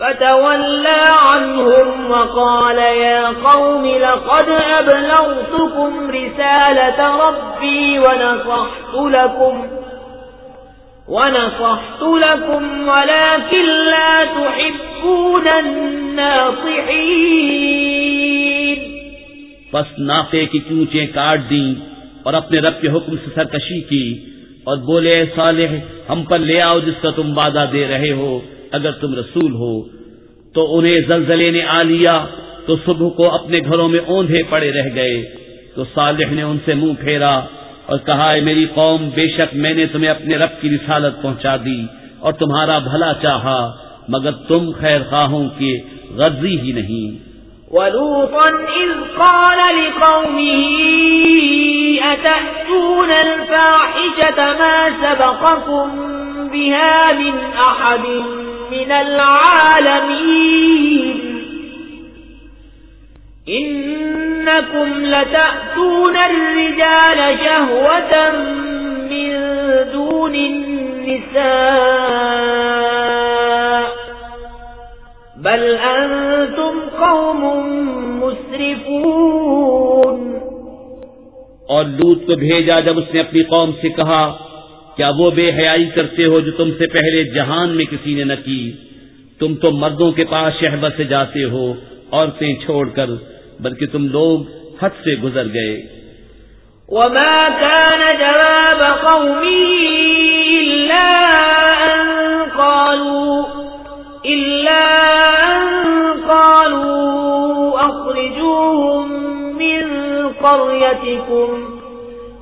فتولى عنهم وقال يا قوم لقد أبلغتكم رسالة ربي ونصحت لكم ونصحت لكم ولكن لا تحبون الناصحين پس ناقے کی کیونچیں کاٹ دیں اور اپنے رب کے حکم سے سرکشی کی اور بولے صالح ہم پر لے آؤ جس کا تم وعدہ دے رہے ہو۔ اگر تم رسول ہو تو انہیں زلزلے نے آ لیا، تو صبح کو اپنے گھروں میں اوندھے پڑے رہ گئے، تو صالح نے ان سے منہ پھیرا اور کہا ہے میری قوم، بے شک میں نے تمہیں اپنے رب کی رسالت پہنچا دی اور تمہارا بھلا چاہا، مگر تم خیر خواہوں کی غرضی ہی نہیں۔ وَلُوطًا إِذْ قَالَ لِقَوْمِهِ، أتأتون الفاحشة ما سبقكم بها من أحد؟ من العالمين. إنكم لتأتون الرجال شهوة من دون النساء. بل أنتم قوم مسرفون. اور لوت کو بھیجا جب اس نے اپنی قوم سے کہا کیا وہ بے حیائی کرتے ہو جو تم سے پہلے جہان میں کسی نے نہ کی؟ تم تو مردوں کے پاس شہبت سے جاتے ہو، عورتیں چھوڑ کر، بلکہ تم لوگ حد سے گزر گئے۔ وما كان جواب قومه إلا أن قالوا، إلا أن قالوا أخرجوهم من قريتكم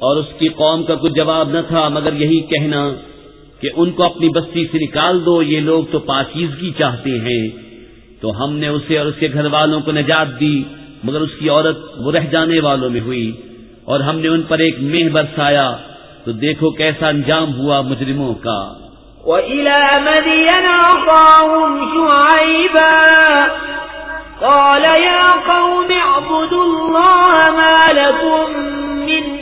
اور اس کی قوم کا کچھ جواب نہ تھا، مگر یہی کہنا کہ ان کو اپنی بستی سے نکال دو، یہ لوگ تو پاکیزگی چاہتے ہیں۔ تو ہم نے اسے اور اس کے گھر والوں کو نجات دی، مگر اس کی عورت وہ رہ جانے والوں میں ہوئی۔ اور ہم نے ان پر ایک مہ برسایا۔ تو دیکھو کیسا انجام ہوا مجرموں کا۔ وَإِلَى مَدْيَنَ أَخَاهُمْ شُعَيْبًا۔ قَالَ يَا قَوْمِ اعْبُدُوا اللَّهَ مَا لَكُمْ مِنْ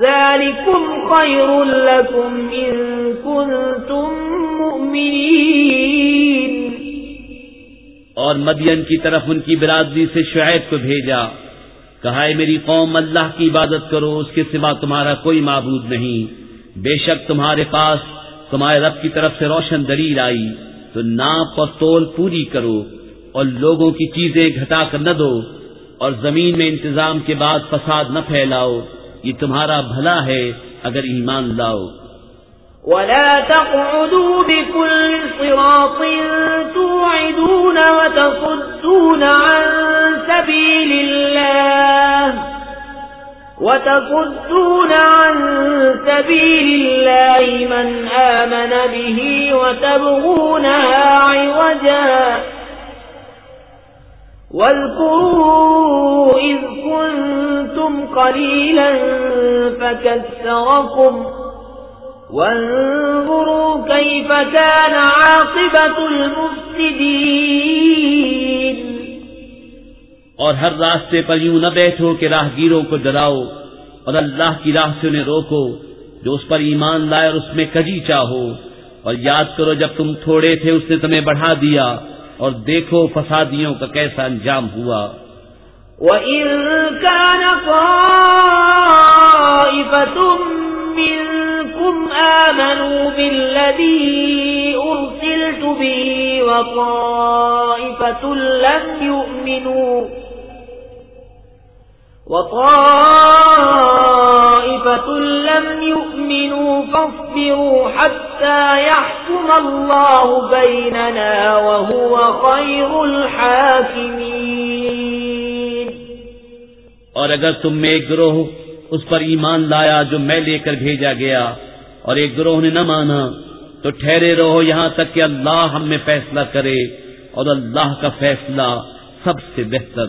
ذلكم خير لكم إن كنتم مؤمنين. اور مدین کی طرف ان کی برادری سے شعیب کو بھیجا، کہا ہے میری قوم، اللہ کی عبادت کرو، اس کے سوا تمہارا کوئی معبود نہیں۔ بے شک تمہارے پاس تمہارے رب کی طرف سے روشن دلیل آئی۔ تو ناپ اور تول پوری کرو اور لوگوں کی چیزیں گھٹا کر نہ دو اور زمین میں انتظام کے بعد فساد نہ پھیلاؤ۔ یہ تمہارا بھلا ہے اگر ایمان لاؤ۔ ولا تقعدوا بكل صراط توعدون وتصدون عن سبيل الله وتصدون عن سبيل الله من آمن به وتبغونها عوجا واذكروا إذ كنتم قليلا وانظروا كيف كان عاقبة المفسدين اور ہر راستے پر یوں نہ بیٹھو کہ راہگیروں کو ڈراؤ اور اللہ کی راہ سے انہیں روکو جو اس پر ایمان لائے اور اس میں کجی چاہو اور یاد کرو جب تم تھوڑے تھے اس نے تمہیں بڑھا دیا اور دیکھو فسادیوں کا کیسا انجام ہوا۔ وَإِن كَانَ طَائِفَةٌ مِّنكُمْ آمَنُوا بِالَّذِي أُرْسِلْتُ بِهِ وَطَائِفَةٌ لَمْ يُؤْمِنُوا وطائفة لم يؤمنوا فاصبروا حتى يحكم الله بيننا وهو خير الحاكمين. اور اگر تم میں ایک گروہ اس پر ایمان لایا جو میں لے کر بھیجا گیا، اور ایک گروہ نے نہ مانا، تو ٹھہرے رہو یہاں تک کہ اللہ ہم میں فیصلہ کرے اور اللہ کا فیصلہ سب سے بہتر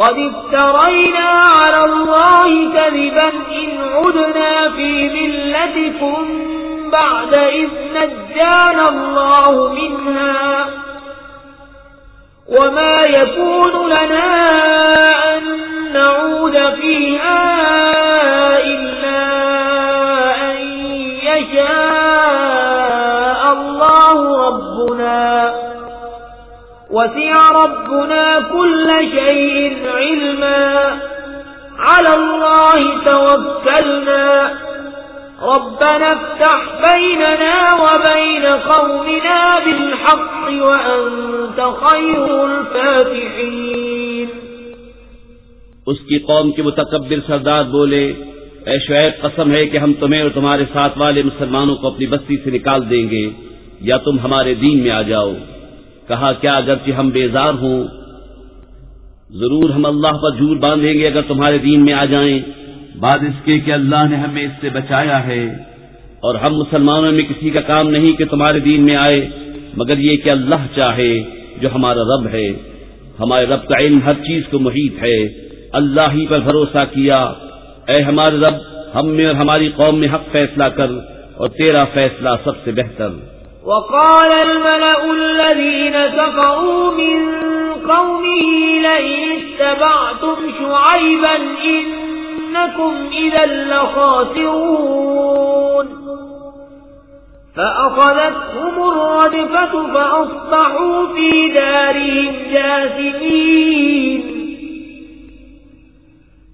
قد افترينا على الله كذبا إن عدنا في ملتكم بعد إذ نجان الله منها وما يكون لنا أن نعود فيها وسع ربنا كل شيء علما. على الله توكلنا. ربنا افتح بيننا وبين قومنا بالحق وأنت خير الفاتحين. اس کی قوم کے متقبر سردار بولے، اے شعیب، قسم ہے کہ ہم تمہیں اور تمہارے ساتھ والے مسلمانوں کو اپنی بستی سے نکال دیں گے، یا تم ہمارے دین میں آ جاؤ۔ کہا، کیا اگرچہ ہم بیزار ہوں، ضرور ہم اللہ پر جھوٹ باندھیں گے اگر تمہارے دین میں آ جائیں. بعد اس کے کہ اللہ نے ہمیں اس سے بچایا ہے اور ہم مسلمانوں میں کسی کا کام نہیں کہ تمہارے دین میں آئے، مگر یہ کہ اللہ چاہے جو ہمارا رب ہے۔ ہمارے رب کا علم ہر چیز کو محیط ہے۔ اللہ ہی پر بھروسہ کیا۔ اے ہمارے رب، ہم میں اور ہماری قوم میں حق فیصلہ کر اور تیرا فیصلہ سب سے بہتر۔ وقال الملأ الذين كفروا من قومه لئن اتبعتم شعيبا إنكم إذا لخاسرون. فأخذتهم الرجفة فأصبحوا في دارهم جاثمين.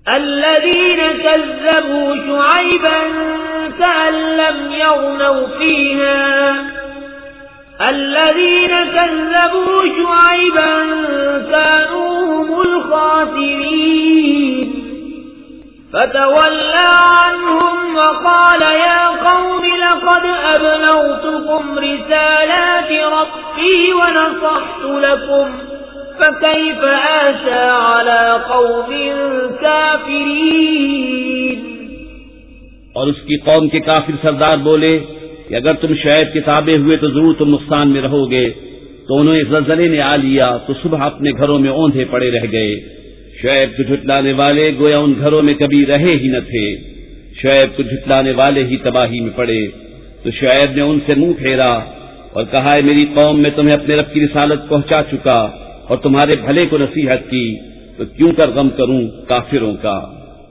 الذين كذبوا شعيبا كأن لم يغنوا فيها. الذين كذبوا شعيبا كانوا هم الخاسرين. فتولى عنهم وقال يا قوم لقد أبلغتكم رسالات ربي ونصحت لكم. فكيف آسى على قوم كافرين؟ اور اس کی قوم کے کافر سردار بولے کہ اگر تم شاید کتابیں ہوئے تو ضرور تم نقصان میں رہو گے۔ تو انہوں زلزلے نے آ لیا، تو صبح اپنے گھروں میں اوندھے پڑے رہ گئے۔ شعیب کو جھٹلانے والے گویا ان گھروں میں کبھی رہے ہی نہ تھے۔ شعیب کو جھٹلانے والے ہی تباہی میں پڑے۔ تو شعیب نے ان سے منہ پھیرا اور کہا ہے میری قوم، میں تمہیں اپنے رب کی رسالت پہنچا چکا اور تمہارے بھلے کو نصیحت کی۔ تو کیوں کر غم کروں کافروں کا؟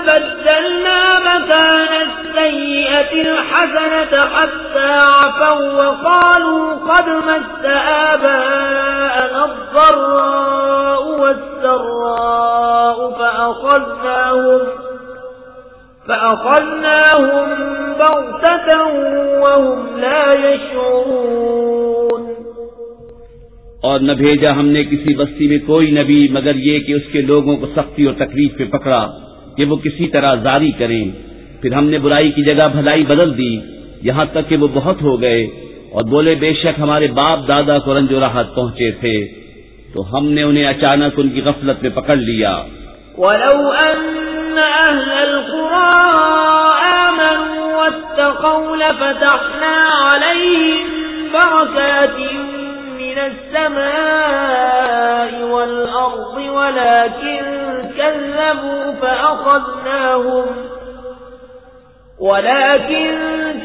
ثم بدلنا مكان السيئة الحسنة حتى عفوا وقالوا قد مس آباءنا الضراء والسراء فأخذناهم فأخذناهم بغتة وهم لا يشعرون اور نہ بھیجا ہم نے کسی بستی میں کوئی نبی مگر یہ کہ اس کے لوگوں کو سختی اور تکلیف پہ پکڑا۔ کہ وہ کسی طرح زاری کریں۔ پھر ہم نے برائی کی جگہ بھلائی بدل دی۔ یہاں تک کہ وہ بہت ہو گئے اور بولے بے شک ہمارے باپ دادا کو رنج و راحت پہنچے تھے۔ تو ہم نے انہیں اچانک ان کی غفلت میں پکڑ لیا۔ ولو أن أهل القرى آمنوا واتقوا لفتحنا عليهم بركات من السماء والأرض ولكن كذبوا فأخذناهم ولكن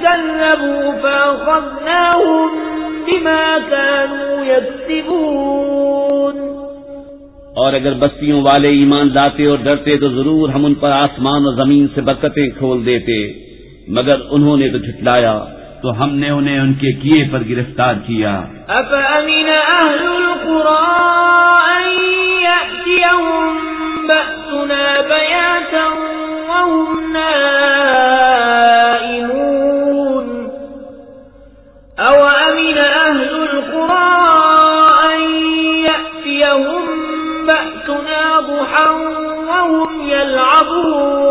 كذبوا فأخذناهم بما كانوا يكسبون. اور اگر بستیوں والے ایمان لاتے اور ڈرتے تو ضرور ہم ان پر آسمان اور زمین سے برکتیں کھول دیتے مگر انہوں نے تو جھٹلایا تو ہم نے انہیں ان کے کیے پر گرفتار کیا۔ أفأمن أهل القرى يأتيهم بأسنا بياتا وهم نائمون. أو أمن أهل القرى أن يأتيهم بأسنا ضحا وهم يلعبون؟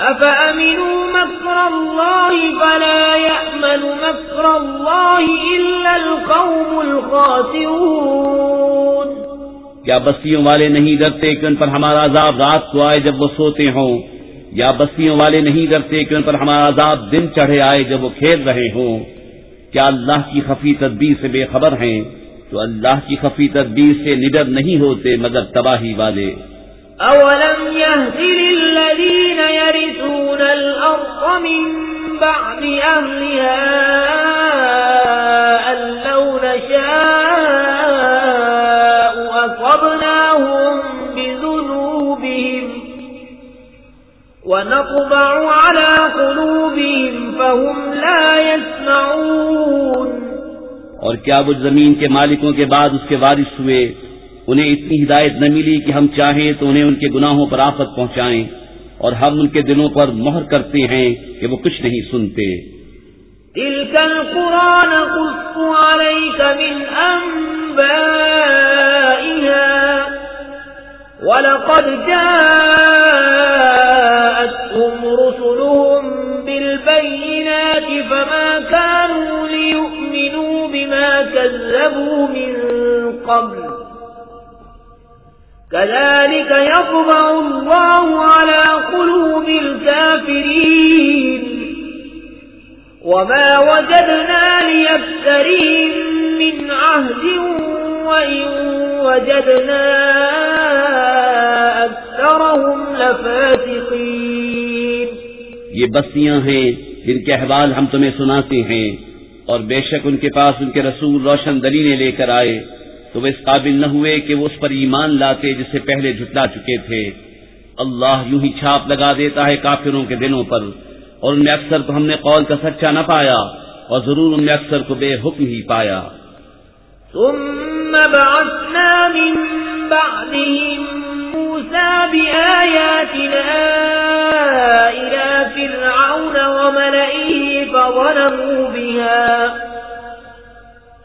أفأمنوا مكر الله فلا يأمن مكر الله إلا القوم الخاسرون کیا بستیوں والے نہیں ڈرتے کہ ان پر ہمارا عذاب رات کو آئے جب وہ سوتے ہوں؟ یا بستیوں والے نہیں ڈرتے کہ ان پر ہمارا عذاب دن چڑھے آئے جب وہ کھیل رہے ہوں؟ کیا اللہ کی خفی تدبیر سے بے خبر ہیں؟ تو اللہ کی خفی تدبیر سے نڈر نہیں ہوتے مگر تباہی والے۔ أولم يهد للذين يرثون الأرض من بعد أهلها أن لو نشاء أصبناهم بذنوبهم ونطبع على قلوبهم فهم لا يسمعون اور کیا وہ زمین کے مالکوں کے بعد اس کے وارث ہوئے؟ انہیں اتنی ہدایت نہ ملی کہ ہم چاہیں تو انہیں ان کے گناہوں پر آفت پہنچائیں اور ہم ان کے دلوں پر مہر کرتے ہیں کہ وہ کچھ نہیں سنتے۔ تلك القرى نقص عليك من أنبائها ولقد جاءتهم رسلهم بالبينات فما كانوا ليؤمنوا بما كذبوا من قبل۔ كذلك يطبع الله على قلوب الكافرين. وما وجدنا ليفترين من عهد وإن وجدنا أكثرهم لفاتقين یہ بستیاں ہیں جن کے احوال ہم تمہیں سناتے ہیں اور بے شک ان کے پاس ان کے رسول روشن دلیلیں لے کر آئے تو وہ اس قابل نہ ہوئے کہ وہ اس پر ایمان لاتے جس سے پہلے جھٹلا چکے تھے۔ اللہ یوں ہی چھاپ لگا دیتا ہے کافروں کے دلوں پر، اور ان میں اکثر کو ہم نے قول کا سچا نہ پایا، اور ضرور ان میں اکثر کو بے حکم ہی پایا۔ ثم بعثنا من بعدهم موسى بآياتنا إلى فرعون وملئه فظلموا بها۔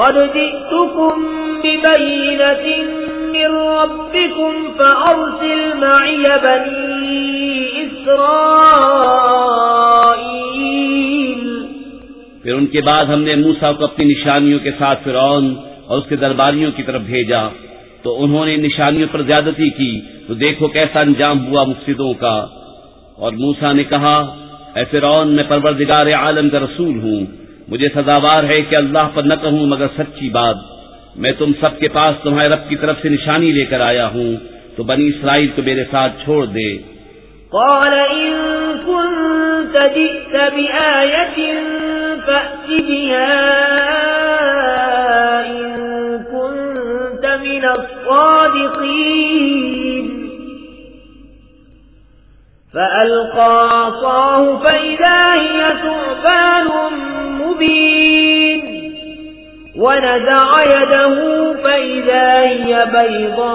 قد جئتكم ببينة من ربكم فأرسل معي بني إسرائيل پھر ان کے بعد ہم نے موسا کو اپنی نشانیوں کے ساتھ فرعون اور اس کے درباریوں کی طرف بھیجا۔ تو انہوں نے نشانیوں پر زیادتی کی۔ تو دیکھو کیسا انجام ہوا مفسدوں کا۔ اور موسا نے کہا، اے فرعون، میں پروردگار عالم کا رسول ہوں۔ مجھے سزاوار ہے کہ اللہ پر نہ کہوں مگر سچی بات۔ میں تم سب کے پاس تمہارے رب کی طرف سے نشانی لے کر آیا ہوں، تو بنی اسرائیل کو میرے ساتھ چھوڑ دے۔ قال إن كنت جئت بآية فأت بها إن كنت من الصادقين۔ فألقى عصاه فإذا هي ثعبان مبين. ونزع يده فإذا هي بيضاء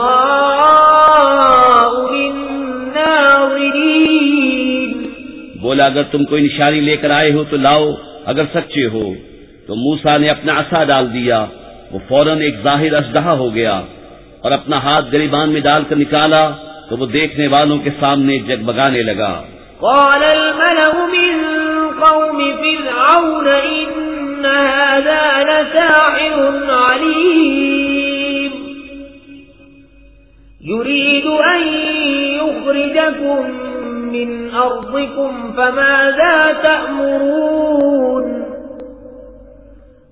للناظرين. بولا، اگر تم کوئی نشانی لے کر آئے ہو تو لاؤ، اگر سچے ہو تو موسا نے اپنا عصا ڈال دیا، وہ فوراً ایک ظاہر اسدہا ہو گیا اور اپنا ہاتھ گریبان میں ڈال کر نکالا۔ تو وہ دیکھنے والوں کے سامنے جگمگانے لگا۔ قال الملأ من قوم فرعون إن هذا لساحر عليم. يريد أن يخرجكم من أرضكم، فماذا تأمرون؟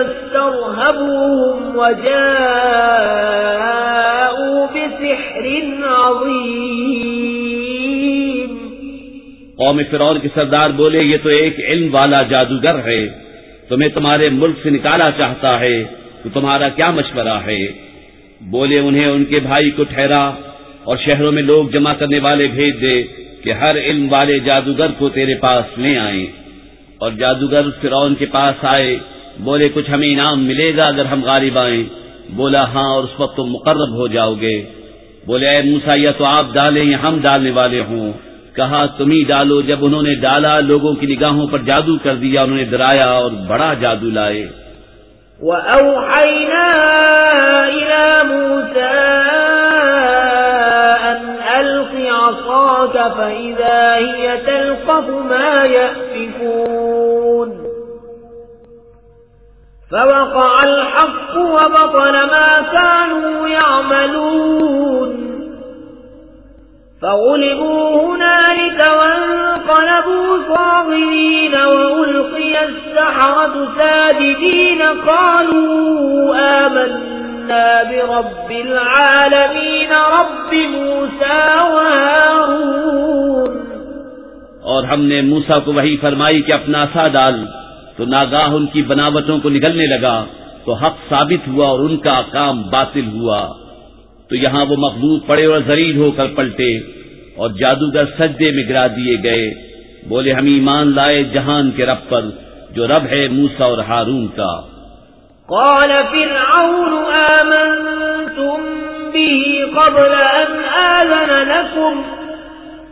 واسترهبوهم وجاءوا بسحر عظيم. قوم فرعون کے سردار بولے، یہ تو ایک علم والا جادوگر ہے، تمہیں تمہارے ملک سے نکالا چاہتا ہے، تو تمہارا کیا مشورہ ہے؟ بولے، انہیں ان کے بھائی کو ٹھہرا اور شہروں میں لوگ جمع کرنے والے بھیج دے کہ ہر علم والے جادوگر کو تیرے پاس لے آئیں۔ اور جادوگر فرعون کے پاس آئے بولے کچھ ہمیں انعام ملے گا اگر ہم غالب آئیں۔ بولا ہاں اور اس وقت تم مقرب ہو جاؤ گے۔ بولے اے موسا یا تو آپ ڈالیں یا ہم ڈالنے والے ہوں۔ کہا، تم ہی ڈالو۔ جب انہوں نے ڈالا، لوگوں کی نگاہوں پر جادو کر دیا، انہوں نے ڈرایا اور بڑا جادو لائے۔ وأوحينا إلى موسى أن ألق عصاك فإذا هي تلقف ما يأفكون فوقع الحق وبطل ما كانوا يعملون. فغلبوا هنالك وانقلبوا صاغرين وألقي السحرة ساجدين قالوا آمنا برب العالمين رب موسى وهارون. اور ہم نے موسا کو وہی فرمائی کہ اپنا سا ڈال تو ناگاہ ان کی بناوٹوں کو نگلنے لگا تو حق ثابت ہوا اور ان کا کام باطل ہوا۔ تو یہاں وہ مخلوط پڑے اور زریل ہو کر پلٹے اور جادوگر سجدے میں گرا دیے گئے۔ بولے، ہم ایمان لائے جہان کے رب پر جو رب ہے موسا اور ہارون کا۔ قال فرعون، آمنتم به قبل أن آذن لكم۔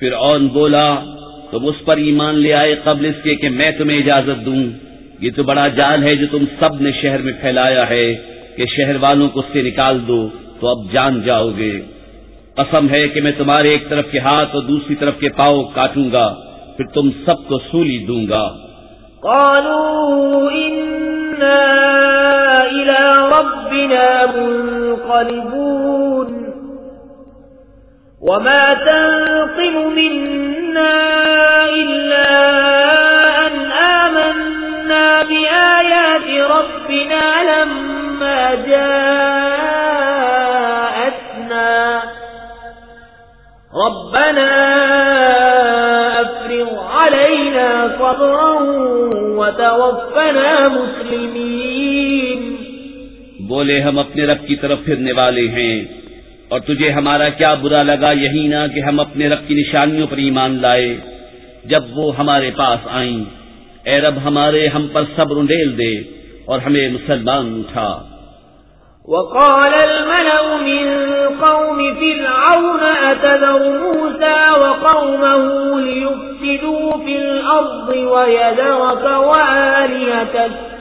فرعون بولا، تم اس پر ایمان لے آئے قبل اس کے کہ میں تمہیں اجازت دوں۔ یہ تو بڑا جال ہے جو تم سب نے شہر میں پھیلایا ہے کہ شہر والوں کو اس سے نکال دو، تو اب جان جاؤ گے۔ قسم ہے کہ میں تمہارے ایک طرف کے ہاتھ اور دوسری طرف کے پاؤں کاٹوں گا، پھر تم سب کو سولی دوں گا۔ قالوا إنا إلى ربنا منقلبون۔ وما تنقم منا إلا أن آمنا بآيات ربنا لما جاءتنا ربنا أفرغ علينا صبرا وتوفنا مسلمين بولے ہم اپنے رب کی طرف پھرنے والے ہیں۔ اور تجھے ہمارا کیا برا لگا یہی نہ کہ ہم اپنے رب کی نشانیوں پر ایمان لائے، جب وہ ہمارے پاس آئیں۔ اے رب، ہمارے ہم پر صبر ڈیل دے اور ہمیں مسلمان اٹھا۔ وقال الملأ من قوم فرعون، أتذر موسى وقومه ليفسدوا في الأرض ويذرك وآلهتك؟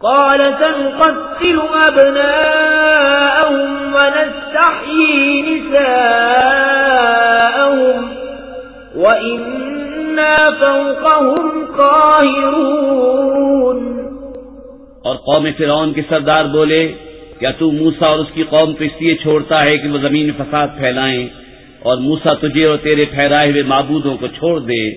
قال سنقتل أبناءهم ونستحيي نساءهم وإنا فوقهم قاهرون. اور قوم فرعون کے سردار بولے، کیا تو موسا اور اس کی قوم کو اس لیے چھوڑتا ہے کہ وہ زمین میں فساد پھیلائیں اور موسا تجھے اور تیرے پھیلائے ہوئے معبودوں کو چھوڑ دے؟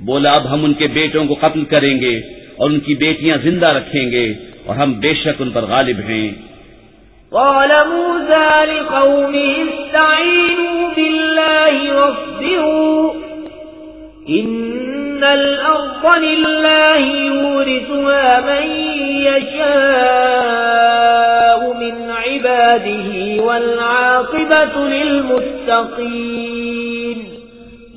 بولا، اب ہم ان کے بیٹوں کو قتل کریں گے اور ان کی بیٹیاں زندہ رکھیں گے اور ہم بے شک ان پر غالب ہیں۔ قال موسى لقومه استعينوا بالله واصبروا. إن الأرض لله يورثها من يشاء من عباده والعاقبة للمتقين.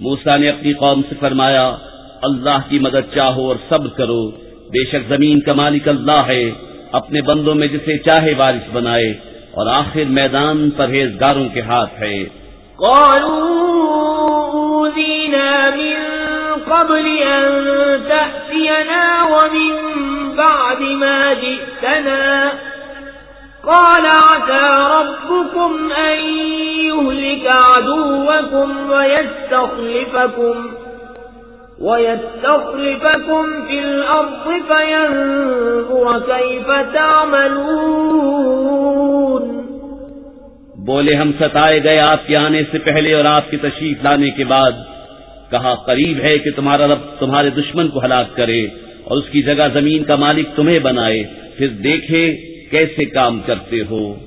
موسا نے اپنی قوم سے فرمایا، اللہ کی مدد چاہو اور صبر کرو، بے شک زمین کا مالک اللہ ہے۔ اپنے بندوں میں جسے چاہے وارث بنائے اور آخر میدان پرہیزگاروں کے ہاتھ ہے۔ قالوا من قبل أن تأتينا ومن بعد ما جئتنا۔ قال عسى ربكم أن يهلك عدوكم ويستخلفكم۔ ويستخلفكم في الأرض فينظر كيف تعملون بولے ہم ستائے گئے آپ کے آنے سے پہلے اور آپ کی تشریف لانے کے بعد، کہا قریب ہے کہ تمہارا رب تمہارے دشمن کو ہلاک کرے اور اس کی جگہ زمین کا مالک تمہیں بنائے، پھر دیکھے کیسے کام کرتے ہو۔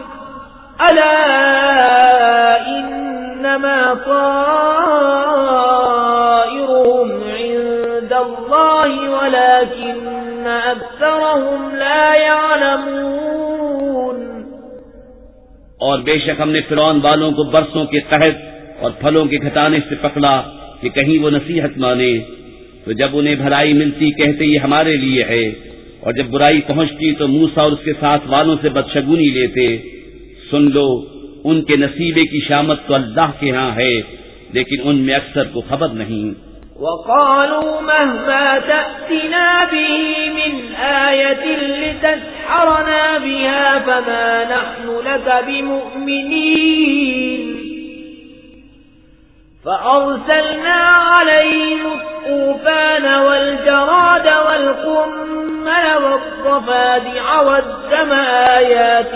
ألا إنما طائرهم عند الله ولكن أكثرهم لا يعلمون. اور بے شک ہم نے فرعون والوں کو برسوں کے قحط اور پھلوں کے گھٹانے سے پکڑا کہ کہیں وہ نصیحت مانے۔ تو جب انہیں بھلائی ملتی کہتے یہ ہمارے لیے ہے اور جب برائی پہنچتی تو موسا اور اس کے ساتھ والوں سے بدشگونی لیتے۔ سن لو، ان کے نصیبے کی شامت تو اللہ کے ہاں ہے، لیکن ان میں اکثر کو خبر نہیں۔ وقالوا مهما تأتنا به من آية لتسحرنا بها فما نحن لك بمؤمنين. فأرسلنا عليهم الطوفان والجراد والقمل والضفادع والدم آيات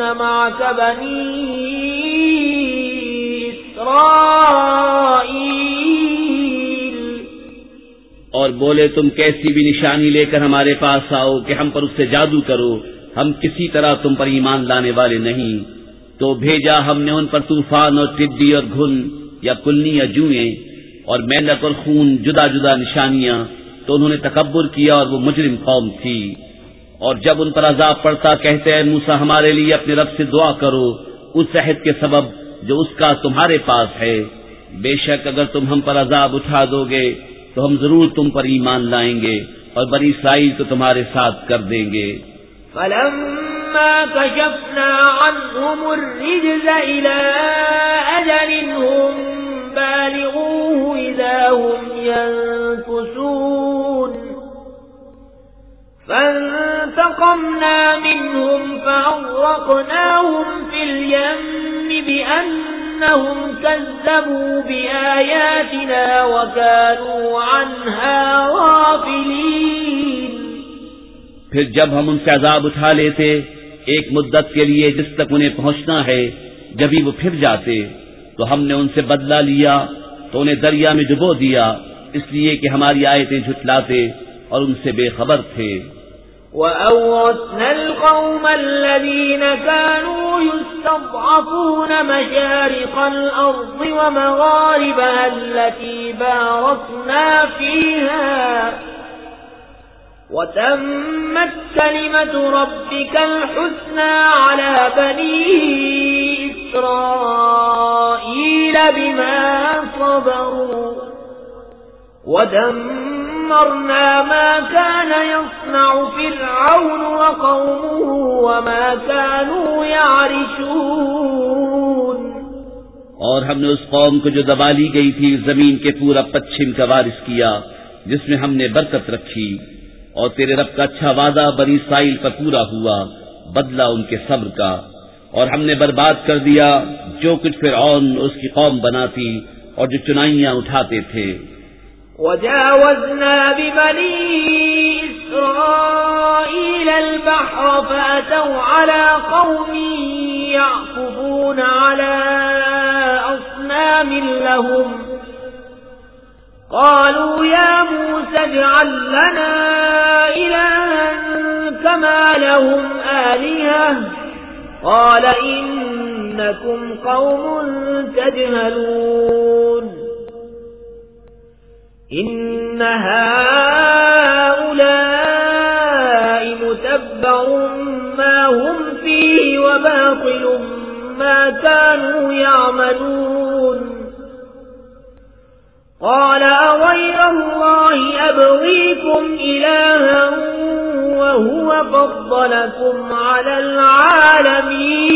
معك بني إسرائيل اور بولے تم کیسی بھی نشانی لے کر ہمارے پاس آؤ کہ ہم پر اس سے جادو کرو، ہم کسی طرح تم پر ایمان لانے والے نہیں۔ تو بھیجا ہم نے ان پر طوفان اور ٹڈی اور گھن یا کلنی یا جوئیں اور مینک اور خون جدا جدا نشانیاں، تو انہوں نے تکبر کیا اور وہ مجرم قوم تھی۔ اور جب ان پر عذاب پڑتا کہتے ہیں موسا ہمارے لیے اپنے رب سے دعا کرو، اس عہد کے سبب جو اس کا تمہارے پاس ہے۔ بے شک اگر تم ہم پر عذاب اٹھا دو گے، تو ہم ضرور تم پر ایمان لائیں گے اور بنی اسرائیل تو تمہارے ساتھ کر دیں گے۔ فلما كشفنا عنهم الرجز إلى أجل هم بالغوه إذا هم ينفسون فانتقمنا منهم فأغرقناهم في اليم بأن أنهم كذبوا بآياتنا وكانوا عنها غافلين. پھر جب ہم ان سے عذاب اٹھا لیتے، ایک مدت کے لیے جس تک انہیں پہنچنا ہے جبھی وہ پھر جاتے، تو ہم نے ان سے بدلہ لیا، تو انہیں دریا میں ڈبو دیا، اس لیے کہ ہماری آیتیں جھٹلاتے اور ان سے بے خبر تھے۔ وأورثنا القوم الذين كانوا يستضعفون مشارق الأرض ومغاربها التي باركنا فيها وتمت كلمة ربك الحسنى على بني إسرائيل بما صبروا ودمرنا ما كان يصنع فرعون وقومه وما كانوا يعرشون اور ہم نے اس قوم کو جو دبا لی گئی تھی، زمین کے پورا پچھم کا وارث کیا، جس میں ہم نے برکت رکھی۔ اور تیرے رب کا اچھا وعدہ بنی سائل پر پورا ہوا، بدلا ان کے صبر کا۔ اور ہم نے برباد کر دیا جو کچھ پھر اس کی قوم بناتی اور جو چنائیاں اٹھاتے تھے۔ وجاوزنا ببني إسرائيل البحر فأتوا على قوم يعقبون على أصنام لهم. قالوا يا موسى اجعل لنا إلها كما لهم آلهة. قال إنكم قوم تجهلون. إن هؤلاء متبر ما هم فيه وباطل ما كانوا يعملون قال أغير الله أبغيكم إلها وهو فضلكم على العالمين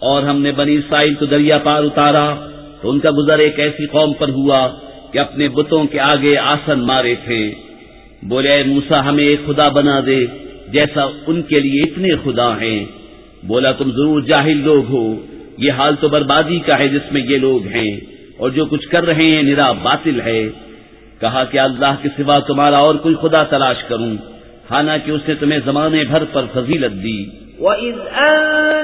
اور ہم نے بنی اسرائیل کو دریا پار اتارا تو ان کا گزر ایک ایسی قوم پر ہوا کہ اپنے بتوں کے آگے آسن مارے تھے۔ بولے، اے موسا ہمیں ایک خدا بنا دے جیسا ان کے لیے اتنے خدا ہیں۔ بولا، تم ضرور جاہل لوگ ہو۔ یہ حال تو بربادی کا ہے جس میں یہ لوگ ہیں۔ اور جو کچھ کر رہے ہیں نرا باطل ہے۔ کہا کہ اللہ کے سوا تمہارا اور کوئی خدا تلاش کروں۔ حالانکہ اس نے تمہیں زمانے بھر پر فضیلت دی۔ وَإِذْ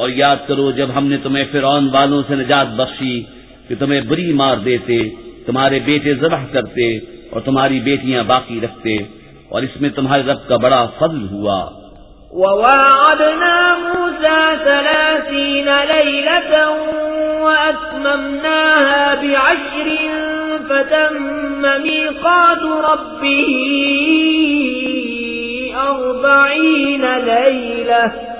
اور یاد کرو جب ہم نے تمہیں فرعون والوں سے نجات بخشی کہ تمہیں بری مار دیتے، تمہارے بیٹے ذبح کرتے اور تمہاری بیٹیاں باقی رکھتے اور اس میں تمہارے رب کا بڑا فضل ہوا۔ وواعدنا موسى ثلاثين ليلة وأتممناها بعشر فتم ميقات ربه أربعين ليلة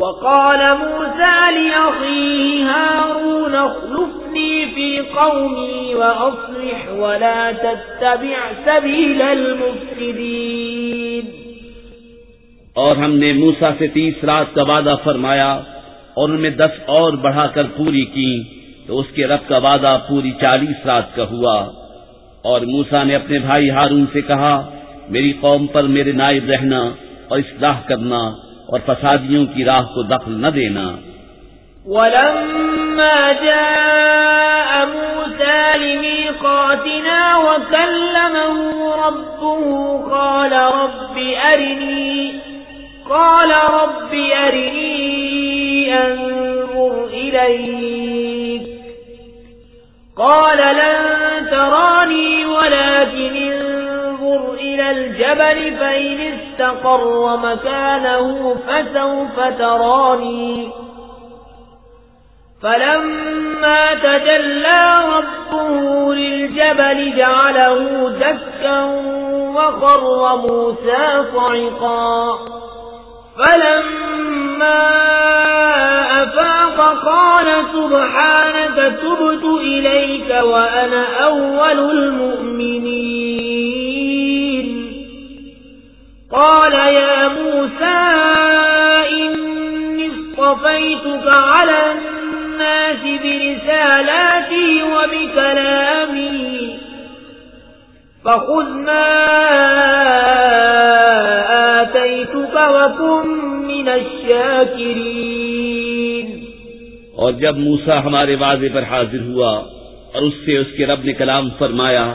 وقال موسى لأخيه هارون اخلفني في قومي وأصلح ولا تتبع سبيل المفسدين. اور ہم نے موسا سے تیس رات کا وعدہ فرمایا اور ان میں دس اور بڑھا کر پوری کی تو اس کے رب کا وعدہ پوری چالیس رات کا ہوا۔ اور موسا نے اپنے بھائی ہارون سے کہا، میری قوم پر میرے نائب رہنا اور اصلاح کرنا۔ اور فسادیوں کی راہ کو دخل نہ دینا۔ ولما جاء موسى لميقاتنا وكلمه ربه قال رب أرني، قال رب أرني أنظر إليك، قال لن تراني ولكن انظر إلى الجبل فإن استقر مكانه فسوف تراني. فلما تجلى ربه للجبل جعله دكا وخر موسى صعقا. فلما أفاق قال سبحانك تبت إليك وأنا أول المؤمنين. قال يا موسى إني اصطفيتك على الناس برسالاتي وبكلامي فخذ ما آتيتك وكن من الشاكرين. اور جب موسا ہمارے واضح پر حاضر ہوا اور اس سے اس کے رب نے کلام فرمایا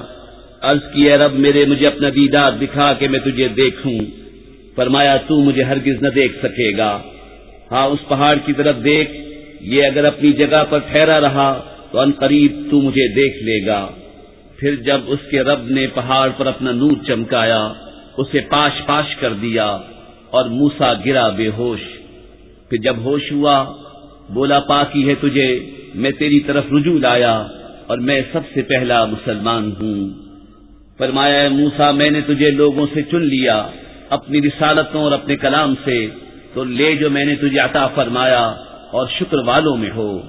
عرض کی رب، میرے، مجھے اپنا دیدار دکھا کہ میں تجھے دیکھوں۔ فرمایا، تو مجھے ہرگز نہ دیکھ سکے گا۔ ہاں اس پہاڑ کی طرف دیکھ۔ یہ اگر اپنی جگہ پر ٹھہرا رہا، تو ان قریب تو مجھے دیکھ لے گا۔ پھر جب اس کے رب نے پہاڑ پر اپنا نور چمکایا، اسے پاش پاش کر دیا اور موسا گرا بے ہوش۔ پھر جب ہوش ہوا، بولا، پاکی ہے تجھے، میں تیری طرف رجوع لایا اور میں سب سے پہلا مسلمان ہوں۔ فرمایا موسا میں نے تجھے لوگوں سے چن لیا اپنی رسالتوں اور اپنے کلام سے، تو لے جو میں نے تجھے عطا فرمایا اور شکر والوں میں ہو.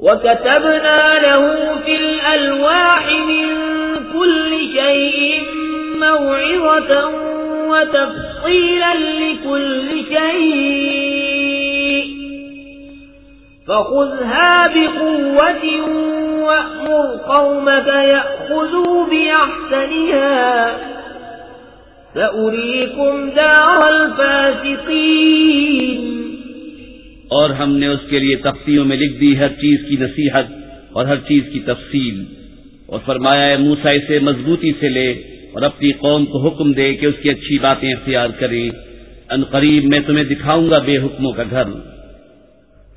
وكتبنا له في الألواح من كل شيء موعظة وتفصيلا لكل شيء فخذها بقوة وأمر قومك يأخذوا بأحسنها. فأريكم دار الفاسقين. اور ہم نے اس کے لیے تفتیوں میں لکھ دی ہر چیز کی نصیحت اور ہر چیز کی تفصیل۔ اور فرمایا ہے موسا اسے مضبوطی سے لے اور اپنی قوم کو حکم دے کہ اس کی اچھی باتیں اختیار کرے ان قریب میں تمہیں دکھاؤں گا بے حکموں کا گھر۔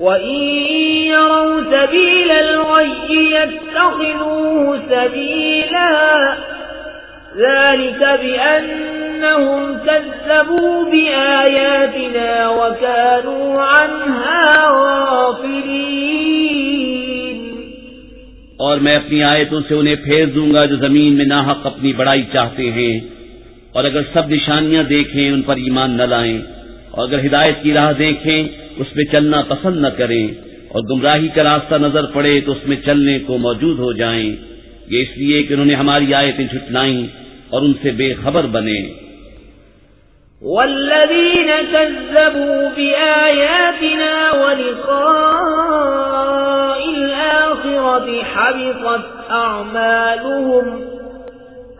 وَإِن يَرَوْا سَبِيلَ الْغَيِّ يَتَّخِذُوهُ سَبِيلًا ذلك بأنهم كذبوا بآياتنا وكانوا عنها غافلين اور میں اپنی آیتوں سے انہیں پھیر دوں گا جو زمین میں ناحق اپنی بڑائی چاہتے ہیں۔ اور اگر سب نشانیاں دیکھیں، ان پر ایمان نہ لائیں۔ اور اگر ہدایت کی راہ دیکھیں اس میں چلنا پسند نہ کریں اور گمراہی کا راستہ نظر پڑے تو اس میں چلنے کو موجود ہو جائیں۔ یہ اس لیے کہ انہوں نے ہماری آیتیں جھٹلائیں اور ان سے بے خبر بنے والذين كذبوا بآياتنا ولقاء الآخرة حبطت أعمالهم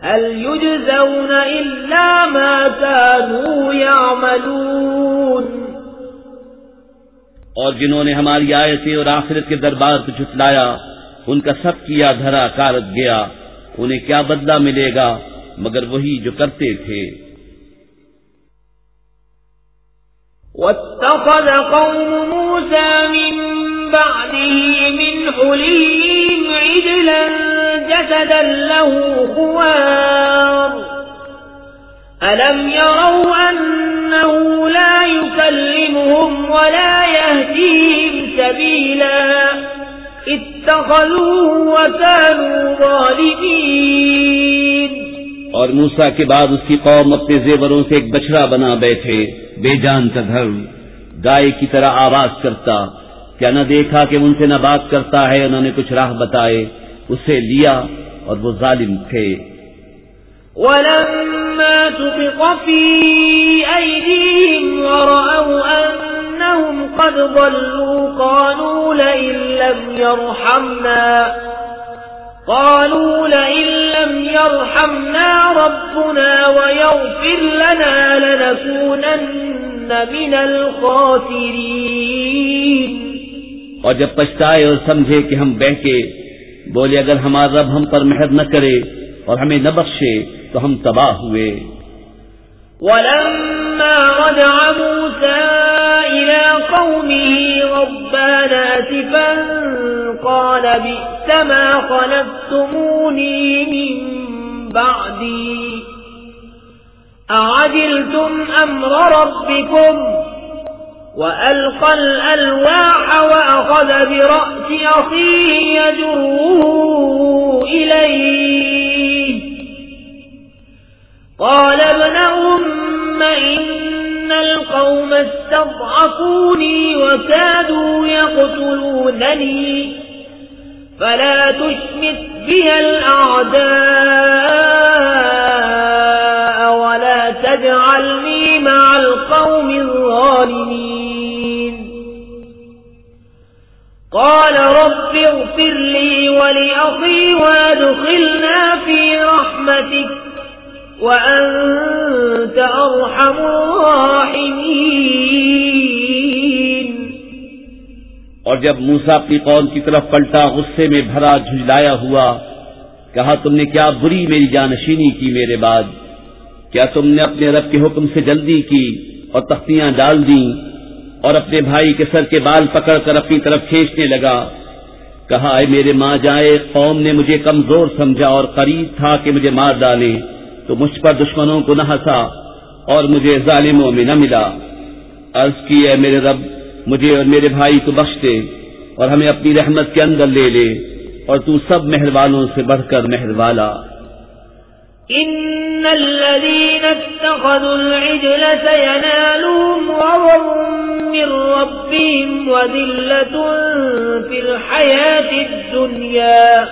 هل يجزون إلا ما كانوا يعملون اور جنہوں نے ہماری آیتیں اور آخرت کے دربار کو جھٹلایا، ان کا سب کیا دھرا کارت گیا، انہیں کیا بدلہ ملے گا؟ مگر وہی جو کرتے تھے۔ واتخذ قوم موسى من بعده من حليهم عجلا جسدا له خوار ألم يروا أنه لا يكلمهم ولا يهديهم سبيلا اتخذوه وكانوا ظالمين اور موسا کے بعد اس کی قوم اپنے زیوروں سے ایک بچڑا بنا بیٹھے، بے جان کا گھر گائے کی طرح آواز کرتا، کیا نہ دیکھا کہ ان سے نہ بات کرتا ہے، انہوں نے کچھ راہ بتائے، اسے لیا اور وہ ظالم تھے۔ ولما تفق في أيديهم ورأوا أنهم قد ضلوا قالوا لئن لم يرحمنا، قالوا لئن لم يرحمنا ربنا ويغفر لنا لنكونن من الخاسرين. اور جب پچھتائے اور سمجھے کہ ہم بہکے، بولے اگر ہمارا رب ہم پر مہر نہ کرے اور ہمیں نہ بخشے تو ہم تباہ ہوئے۔ ولما رجع موسى إلى قومه غضبان أسفا قال بئس ما خلفتموني من بعدي أعجلتم أمر ربكم؟ وألقى الألواح وأخذ برأس أخيه يجره إليه. قال ابن أم إن القوم استضعفوني وكادوا يقتلونني فلا تشمت بها الأعداء ولا تجعلني مع القوم الظالمين. قال رب اغفر لي ولأخي وادخلنا في رحمتك. وأنت أرحم الراحمين. اور جب موسا اپنی قوم کی طرف پلٹا، غصے میں بھرا، جھجلایا ہوا، کہا، تم نے کیا بری میری جانشینی کی میرے بعد؟ کیا تم نے اپنے رب کے حکم سے جلدی کی اور تختیاں ڈال دیں اور اپنے بھائی کے سر کے بال پکڑ کر اپنی طرف کھینچنے لگا؟ کہا، اے میرے ماں جائے، قوم نے مجھے کمزور سمجھا اور قریب تھا کہ مجھے مار ڈالے تو مجھ پر دشمنوں کو نہ ہنسا اور مجھے ظالموں میں نہ ملا۔ عرض کی اے میرے رب، مجھے اور میرے بھائی کو بخش دے اور ہمیں اپنی رحمت کے اندر لے لے اور تو سب مہربانوں سے بڑھ کر مہروالا۔ إن الذين اتخذوا العجل سينالهم غضب من ربهم وذلة في الحياة الدنيا۔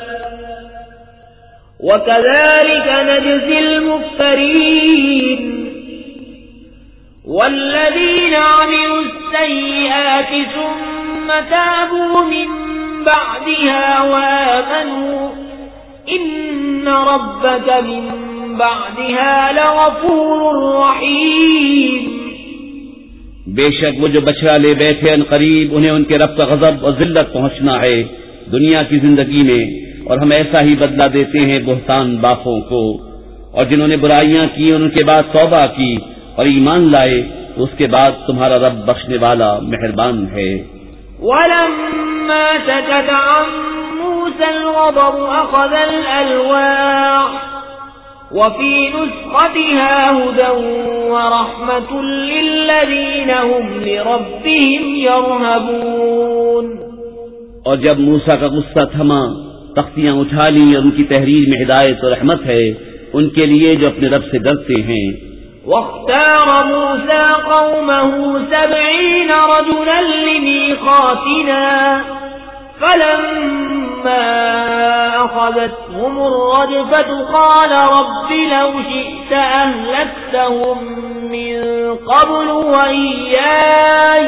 وكذلك نجزي المفترين والذين عملوا السيئات ثم تابوا من بعدها وآمنوا إن ربك من بعدها لغفور رحيم بے شک وہ جو بچڑا لے بیٹھے ان قریب، انہیں ان کے رب کا غضب اور ذلت پہنچنا ہے دنیا کی زندگی میں۔ اور ہم ایسا ہی بدلہ دیتے ہیں بہتان باپوں کو۔ اور جنہوں نے برائیاں کی ان کے بعد توبہ کی اور ایمان لائے اس کے بعد تمہارا رب بخشنے والا مہربان ہے۔ ولما سكت عن موسى الغضب أخذ الألواح وفي نسختها هدى ورحمة للذين هم لربهم يرهبون۔ اور جب موسا کا غصہ تھما تختیاں اٹھا لی اور ان کی تحریر میں ہدایت اور رحمت ہے، ان کے لیے جو اپنے رب سے ڈرتے ہیں۔ واختار موسى قومه سبعين رجلا لميقاتنا، فلما أخذتهم الرجفة قال رب لو شئت أهلكتهم من قبل وإياي.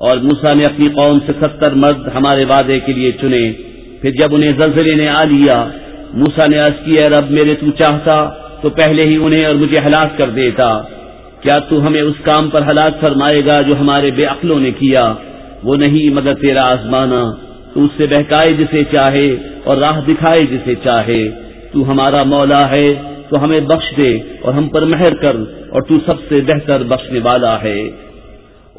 اور موسا نے اپنی قوم سے ستر مرد ہمارے وعدے کے لیے چنے۔ پھر جب انہیں زلزلے نے آ لیا موسا نے عرض کیا، رب میرے تو چاہتا تو پہلے ہی انہیں اور مجھے ہلاک کر دیتا۔ کیا تو ہمیں اس کام پر ہلاک فرمائے گا جو ہمارے بے عقلوں نے کیا؟ وہ نہیں، مگر تیرا آزمانا۔ تو اس سے بہکائے جسے چاہے اور راہ دکھائے جسے چاہے۔ تو ہمارا مولا ہے، تو ہمیں بخش دے اور ہم پر مہر کر اور تو سب سے بہتر بخشنے والا ہے۔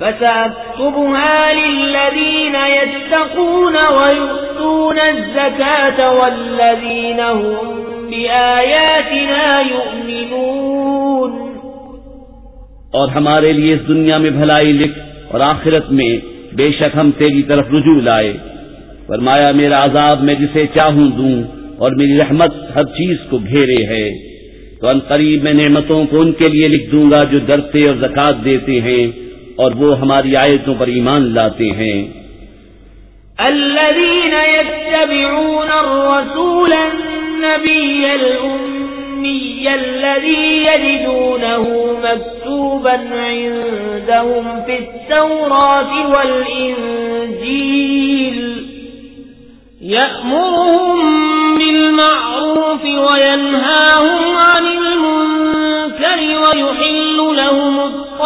فسأكتبها للذين يتقون ويؤتون الزكاة والذين هم بآياتنا يؤمنون. اور ہمارے لیے اس دنیا میں بھلائی لکھ اور آخرت میں بے شک ہم تیری طرف رجوع لائے۔ فرمایا، میرا عذاب میں جسے چاہوں دوں اور میری رحمت ہر چیز کو گھیرے ہے۔ تو ان قریب میں نعمتوں کو ان کے لیے لکھ دوں گا جو ڈرتے اور زکات دیتے ہیں۔ اور وہ ہماری آیتوں پر ایمان لاتے ہیں۔ الذين يتبعون الرسول النبي الأمي الذي يجدونه مكتوبا عندهم في التوراة والإنجيل، يأمرهم بالمعروف وينهاهم عن المنكر ويحل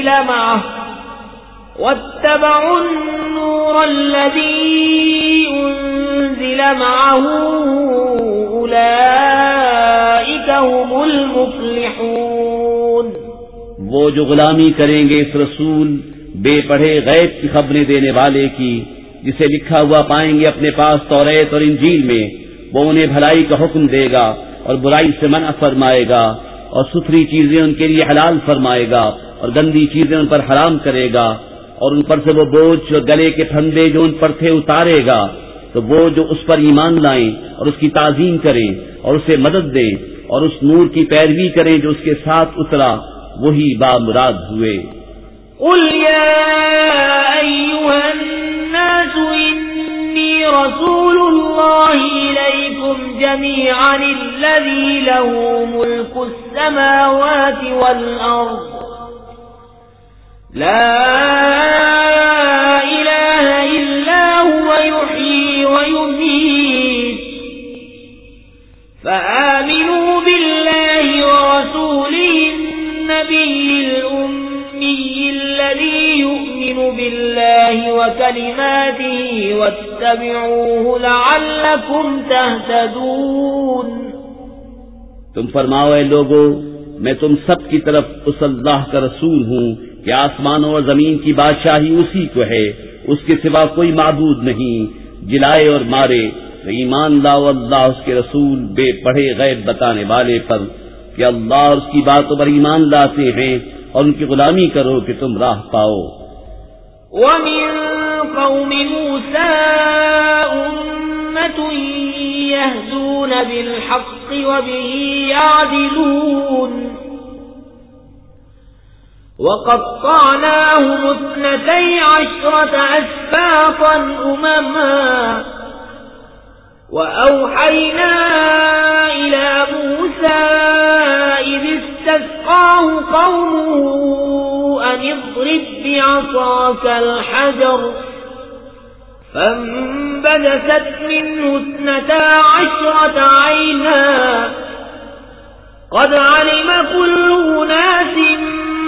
أنزل معه. واتبعوا النور الذي أنزل معه. أولئك هم المفلحون. وہ جو غلامی کریں گے اس رسول، بے پڑھے غیب کی خبریں دینے والے کی، جسے لکھا ہوا پائیں گے اپنے پاس توریت اور انجیل میں، وہ انہیں بھلائی کا حکم دے گا اور برائی سے منع فرمائے گا اور ستھری چیزیں ان کے لیے حلال فرمائے گا۔ اور گندی چیزیں ان پر حرام کرے گا اور ان پر سے وہ بوجھ گلے کے پھندے جو ان پر تھے اتارے گا، تو وہ جو اس پر ایمان لائیں اور اس کی تعظیم کریں اور اسے مدد دیں اور اس نور کی پیروی کریں جو اس کے ساتھ اترا، وہی با مراد ہوئے۔ قل يا أيها الناس، إني رسول الله إليكم جميعا الذي له ملك السماوات والأرض. لا إله إلا هو يحيي ويميت. فآمنوا بالله ورسوله النبي الأمي الذي يؤمن بالله وكلماته واتبعوه لعلكم تهتدون. تم فرماؤ اے لوگو، میں تم سب کی طرف اس اللہ کا رسول ہوں کہ آسمانوں اور زمین کی بادشاہی اسی کو ہے، اس کے سوا کوئی معبود نہیں۔ جلائے اور مارے ایمان لاؤ اللہ، اس کے رسول، بے پڑھے غیر بتانے والے پر۔ کہ اللہ اور اس کی باتوں پر ایمان لاتے ہیں، اور ان کی غلامی کرو کہ تم راہ پاؤ۔ ومن قوم موسى أمة بالحق وبه يعدلون وقطعناهم اثنتي عشرة أسفاطا أمما وأوحينا إلى موسى إذ استسقاه قومه أن اضرب بعصاك الحجر فانبدست منه اثنتا عشرة عينا قد علم كل ناس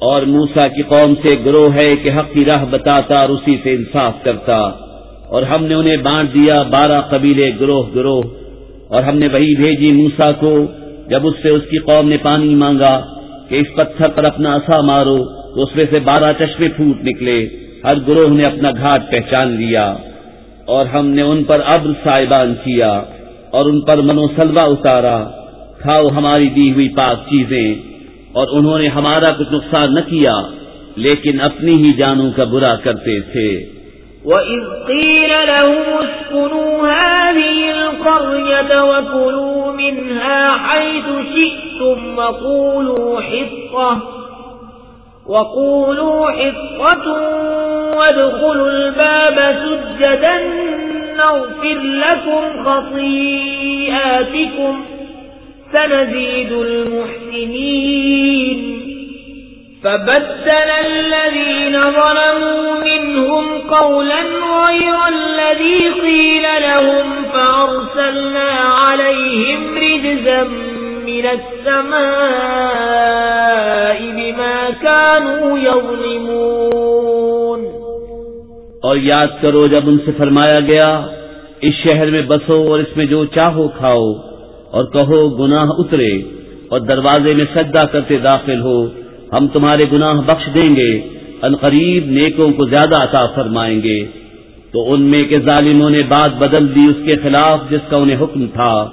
اور موسا کی قوم سے گروہ ہے کہ حق کی راہ بتاتا اور اسی سے انصاف کرتا۔ اور ہم نے انہیں بانٹ دیا بارہ قبیلے گروہ گروہ۔ اور ہم نے وہی بھیجی موسا کو جب اس سے اس کی قوم نے پانی مانگا کہ اس پتھر پر اپنا اصا مارو تو اس میں سے بارہ چشمے پھوٹ نکلے۔ ہر گروہ نے اپنا گھاٹ پہچان لیا۔ اور ہم نے ان پر ابر سائبان کیا اور ان پر منو سلوا اتارا۔ کھاؤ ہماری دی ہوئی پاک چیزیں۔ اور انہوں نے ہمارا کچھ نقصان نہ کیا، لیکن اپنی ہی جانوں کا برا کرتے تھے۔ وَإِذْ قِيلَ لَهُمُ اسْكُنُوا هَٰذِهِ الْقَرْيَةَ وَكُلُوا مِنْهَا حَيْثُ شِئْتُمْ وَقُولُوا حِطَّةٌ وَقُولُوا حِطَّةٌ وَادْخُلُوا الْبَابَ سُجَّدًا نَّغْفِرْ لَكُمْ خَطِيئَاتِكُمْ سنزيد المحسنين. فبدل الذين ظلموا منهم قولا غير الذي قيل لهم، فأرسلنا عليهم رجزا من السماء بما كانوا يظلمون. اور یاد کرو، جب ان سے فرمایا گیا، اس شہر میں بسو اور اس میں جو چاہو کھاؤ اور کہو گناہ اترے اور دروازے میں سجدہ کرتے داخل ہو۔ ہم تمہارے گناہ بخش دیں گے۔ القریب نیکوں کو زیادہ عطا فرمائیں گے۔ تو تو ان میں کے ظالموں نے بات بدل دی اس کے خلاف جس کا انہیں حکم تھا۔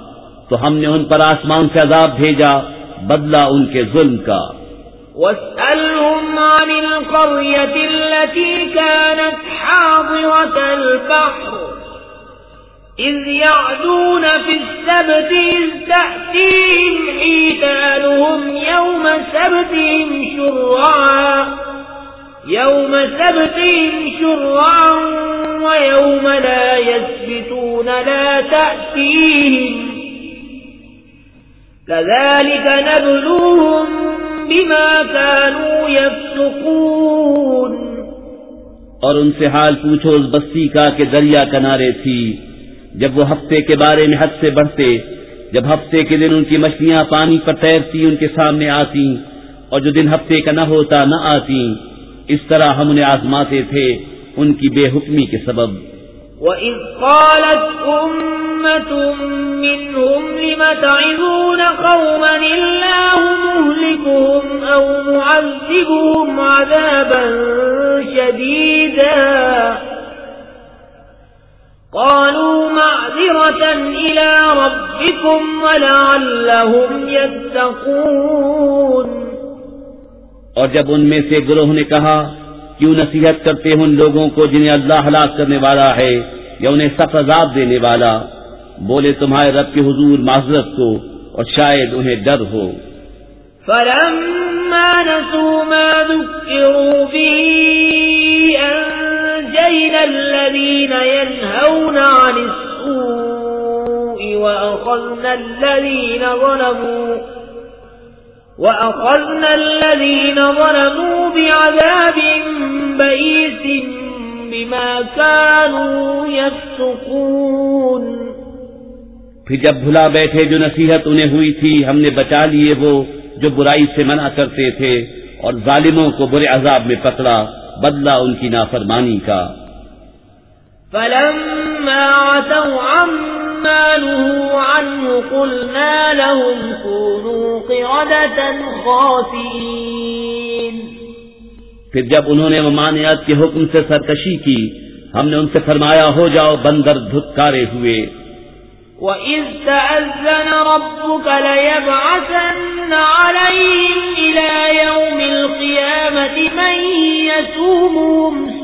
تو ہم نے ان پر آسمان سے عذاب بھیجا، بدلہ ان کے ظلم کا۔ واسألهم عن القرية التي كانت حاضرة البحر۔ إذ يعدون في السبت إذ تأتيهم حيتانهم يوم سبتهم شرعا، يوم سبتهم شرعا ويوم لا يسبتون، لا تأتيهم. كذلك نبلوهم بما كانوا يفسقون. اور ان سے حال پوچھو اس بستی کا کہ دریا کنارے تھی جب وہ ہفتے کے بارے میں حد سے بڑھتے، جب ہفتے کے دن ان کی مچھلیاں پانی پر تیرتی، ان کے سامنے آتی اور جو دن ہفتے کا نہ ہوتا نہ آتی اس طرح ہم انہیں آزماتے تھے ان کی بے حکمی کے سبب۔ وَإِذْ قَالَتْ أُمَّةٌ مِّنْهُمْ لِمَ تَعِذُونَ قَوْمًا اللَّهُ مُهْلِكُهُمْ أَوْ مُعَذِّبُهُمْ عَذَابًا شَدِيدًا قالوا معذرة إلى ربكم ولعلهم يتقون. اور جب ان میں سے گروہ نے کہا کیوں نصیحت کرتے ہیں ان لوگوں کو جنہیں اللہ ہلاک کرنے والا ہے یا انہیں سخت عذاب دینے والا؟ بولے تمہارے رب کے حضور معذرت کو اور شاید انہیں ڈر ہو۔ فلما نسوا ما ذكروا به أنجينا الذين ينهون عن السوء وأخذنا الذين ظلموا وأخذنا الذين ظلموا بعذاب بئيس بما كانوا يفسقون پھر جب بھلا بیٹھے جو نصیحت انہیں ہوئی تھی، ہم نے بچا لیے وہ جو برائی سے منع کرتے تھے اور ظالموں کو برے عذاب میں پکڑا، بدلہ ان کی نافرمانی کا۔ فلما عتوا عما نهوا عنه قلنا لهم كونوا قردة خاسئين پھر جب انہوں نے ممانعات کے حکم سے سرکشی کی ہم نے ان سے فرمایا ہو جاؤ بندر دھتکارے ہوئے۔ وَإِذْ تَأَذَّنَ رَبُّكَ لَيَبْعَثَنَّ عَلَيْهِمْ إِلَى يَوْمِ الْقِيَامَةِ مَنْ يَسُومُهُمْ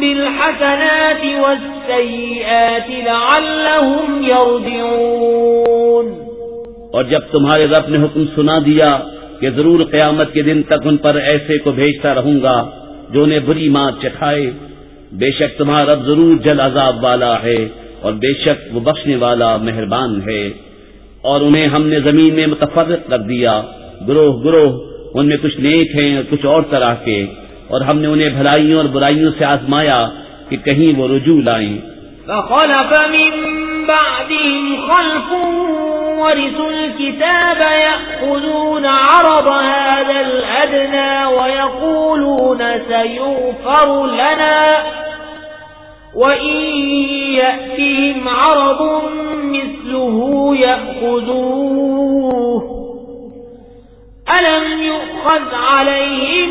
بالحسنات والسيئات لعلهم يرجعون. اور جب تمہارے رب نے حکم سنا دیا کہ ضرور قیامت کے دن تک ان پر ایسے کو بھیجتا رہوں گا جو انہیں بری ماں چکھائے، بے شک تمہارا رب ضرور جل عذاب والا ہے اور بے شک وہ بخشنے والا مہربان ہے۔ اور انہیں ہم نے زمین میں متفرق کر دیا، گروہ گروہ، ان میں کچھ نیک ہیں اور کچھ اور طرح کے۔ اور ہم نے انہیں بھلائیوں اور برائیوں سے آزمایا کہ کہیں وہ رجوع لائیں فخلف من بعدهم خلف ورثوا الكتاب يأخذون عرض هذا الأدنى ويقولون سيغفر لنا وإن يأتهم عرض مثله يأخذوه. ألم يؤخذ عليهم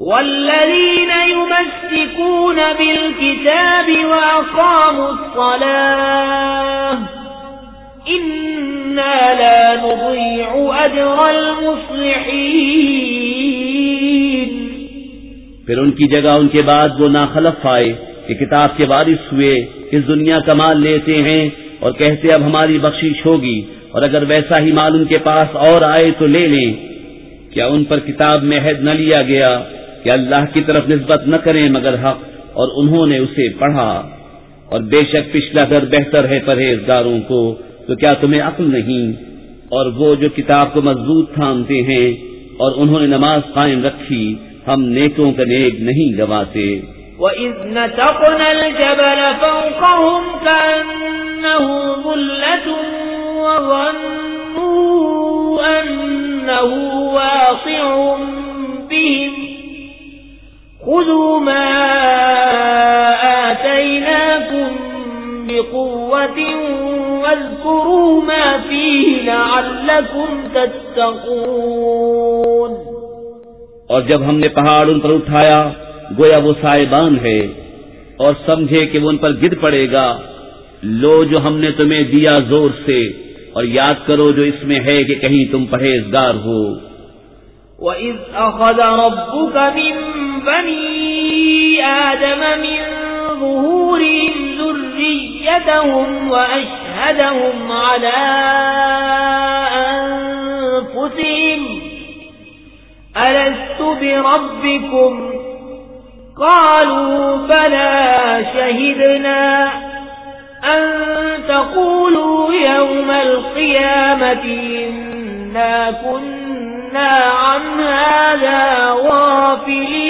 والذين يمسكون بالكتاب وأقاموا الصلاة إنا لا نضيع أجر المصلحين پھر ان کی جگہ ان کے بعد وہ ناخلف آئے کہ کتاب کے وارث ہوئے، اس دنیا کا مال لیتے ہیں اور کہتے اب ہماری بخشش ہوگی اور اگر ویسا ہی مال ان کے پاس اور آئے تو لے لیں۔ کیا ان پر کتاب میں حد نہ لیا گیا؟ کہ اللہ کی طرف نسبت نہ کریں مگر حق، اور انہوں نے اسے پڑھا۔ اور بے شک پچھلا گھر بہتر ہے پرہیزگاروں کو، تو کیا تمہیں عقل نہیں؟ اور وہ جو کتاب کو مضبوط تھامتے ہیں، اور انہوں نے نماز قائم رکھی، ہم نیکوں کا نیک نہیں گواتے۔ وَإِذْ نَتَقْنَا الْجَبَلَ فَوْقَهُمْ كَأَنَّهُ ظُلَّةٌ وَظَنُّوا أَنَّهُ وَاقِعٌ بِهِمْ خذوا ما آتيناكم بقوة واذكروا ما فيه لعلكم تتقون. اور جب ہم نے پہاڑ ان پر اٹھایا گویا وہ سائبان ہے اور سمجھے کہ وہ ان پر گر پڑے گا لو جو ہم نے تمہیں دیا زور سے اور یاد کرو جو اس میں ہے کہ کہیں تم پرہیزگار ہو۔ وَإِذْ أَخَذَ رَبُّكَ مِنْ بَنِي آدَمَ مِنْ ظُهُورِهِمْ ذُرِّيَّتَهُمْ وَأَشْهَدَهُمْ عَلَىٰ أَنفُسِهِمْ. أَلَسْتُ بِرَبِّكُمْ؟ قَالُوا بَلَى شَهِدْنَا أَن تَقُولُوا يَوْمَ الْقِيَامَةِ إِنَّا كُنَّا عن هذا غافلين.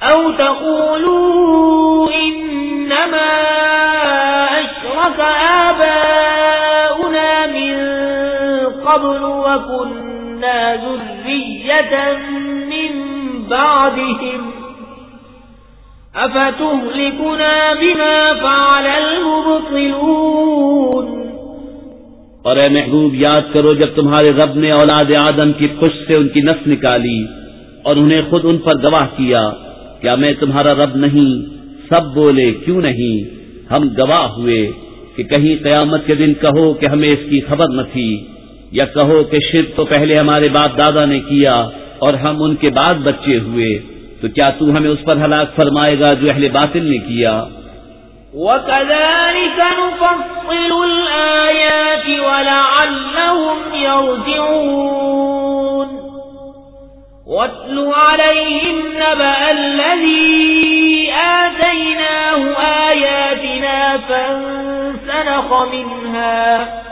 أو تقولوا إنما أشرك آباؤنا من قبل وكنا ذرية من بعدهم أفتهلكنا بما فعل المبطلون اور اے محبوب، یاد کرو جب تمہارے رب نے اولاد آدم کی خوش سے ان کی نس نکالی اور انہیں خود ان پر گواہ کیا کیا میں تمہارا رب نہیں؟ سب بولے، کیوں نہیں؟ ہم گواہ ہوئے کہ کہیں قیامت کے دن کہو کہ ہمیں اس کی خبر نہ تھی، یا کہو کہ شرک تو پہلے ہمارے باپ دادا نے کیا اور ہم ان کے بعد بچے ہوئے، تو کیا تو ہمیں اس پر ہلاک فرمائے گا جو اہل باطل نے کیا؟ وكذلك نفصل الآيات ولعلهم يرجعون واتل عليهم نبأ الذي آتيناه آياتنا فانسنخ منها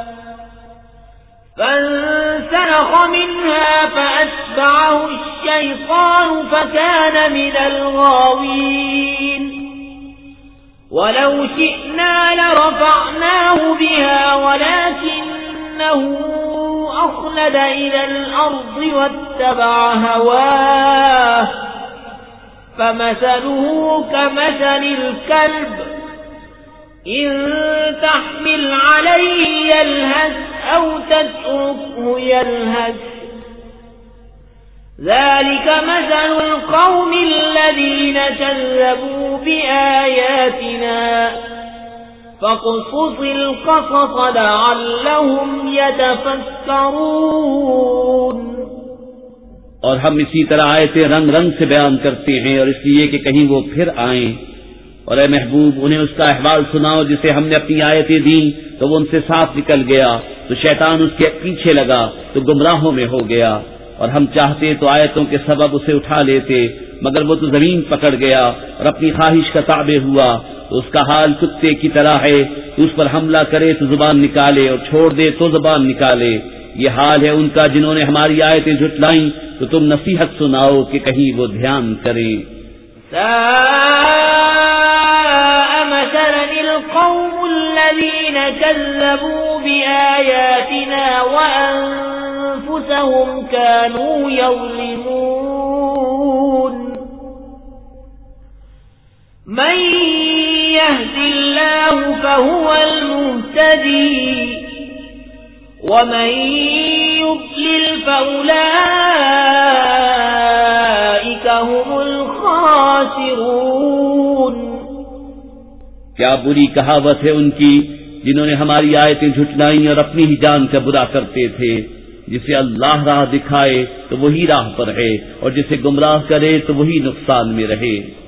فانسنخ منها فأتبعه الشيطان فكان من الغاوين. ولو شئنا لرفعناه بها ولكنه أخلد إلى الأرض واتبع هواه فمثله كمثل الكلب إن تحمل عليه يلهز أو تتركه يلهز ذلك مثل القوم الذين كذبوا بآياتنا القصص لعلهم يتفكرون اور ہم اسی طرح آیتیں رنگ رنگ سے بیان کرتے ہیں اور اس لیے کہ کہیں وہ پھر آئیں۔ اور اے محبوب، انہیں اس کا احوال سناؤ جسے ہم نے اپنی آیتیں دیں، تو وہ ان سے صاف نکل گیا، تو شیطان اس کے پیچھے لگا، تو گمراہوں میں ہو گیا۔ اور ہم چاہتے تو آیتوں کے سبب اسے اٹھا لیتے، مگر وہ تو زمین پکڑ گیا اور اپنی خواہش کا تابع ہوا۔ تو اس کا حال کتے کی طرح ہے، اس پر حملہ کرے تو زبان نکالے اور چھوڑ دے تو زبان نکالے۔ یہ حال ہے ان کا جنہوں نے ہماری آیتیں جھٹلائیں، تو تم نصیحت سناؤ کہ کہیں وہ دھیان کریں۔ القوم الذين كذبوا بآياتنا وأنفسهم كانوا يظلمون۔ من يهد الله فهو المهتدي ومن يضلل فأولئك هم الخاسرون کیا بری کہاوت ہے ان کی جنہوں نے ہماری آیتیں جھٹلائیں اور اپنی ہی جان کا برا کرتے تھے؟ جسے اللہ راہ دکھائے تو وہی راہ پر ہے اور جسے گمراہ کرے تو وہی نقصان میں رہے۔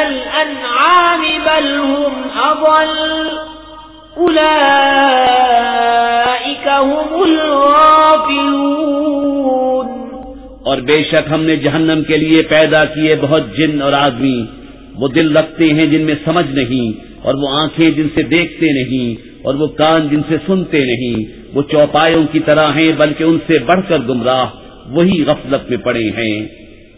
كالأنعام بل هم أضل. أولئك هم الغافلون. اور بے شک ہم نے جہنم کے لیے پیدا کیے بہت جن اور آدمی. وہ دل رکھتے ہیں جن میں سمجھ نہیں، اور وہ آنکھیں جن سے دیکھتے نہیں، اور وہ کان جن سے سنتے نہیں. وہ چوپایوں کی طرح ہیں، بلکہ ان سے بڑھ کر گمراہ. وہی غفلت میں پڑے ہیں.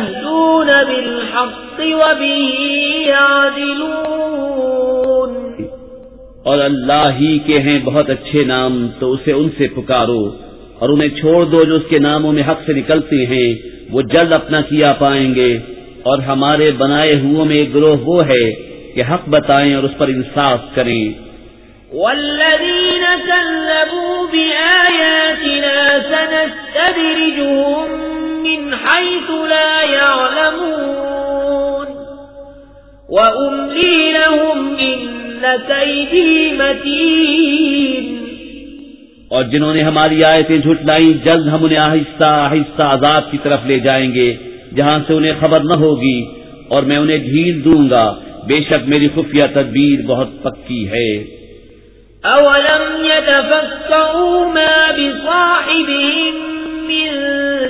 يهدون بالحق وبه يعدلون اور اللہ ہی کے ہیں بہت اچھے نام تو اسے ان سے پکارو اور انہیں چھوڑ دو جو اس کے ناموں میں حق سے نکلتے ہیں وہ جلد اپنا کیا پائیں گے۔ اور ہمارے بنائے ہوئے میں ایک گروہ وہ ہے کہ حق بتائیں اور اس پر انصاف کریں۔ والذين كذبوا بآياتنا سنستدرجهم من حيث لا يعلمون. وأملي لهم إن كيدي متين. اور جنہوں نے ہماری آیتیں جھٹلائیں جلد ہم انہیں آہستہ آہستہ عذاب کی طرف لے جائیں گے جہاں سے انہیں خبر نہ ہوگی اور میں انہیں ڈھیل دوں گا۔ بے شک میری خفیہ تدبیر بہت پکی ہے۔ أولم يتفكروا ما بصاحبهم من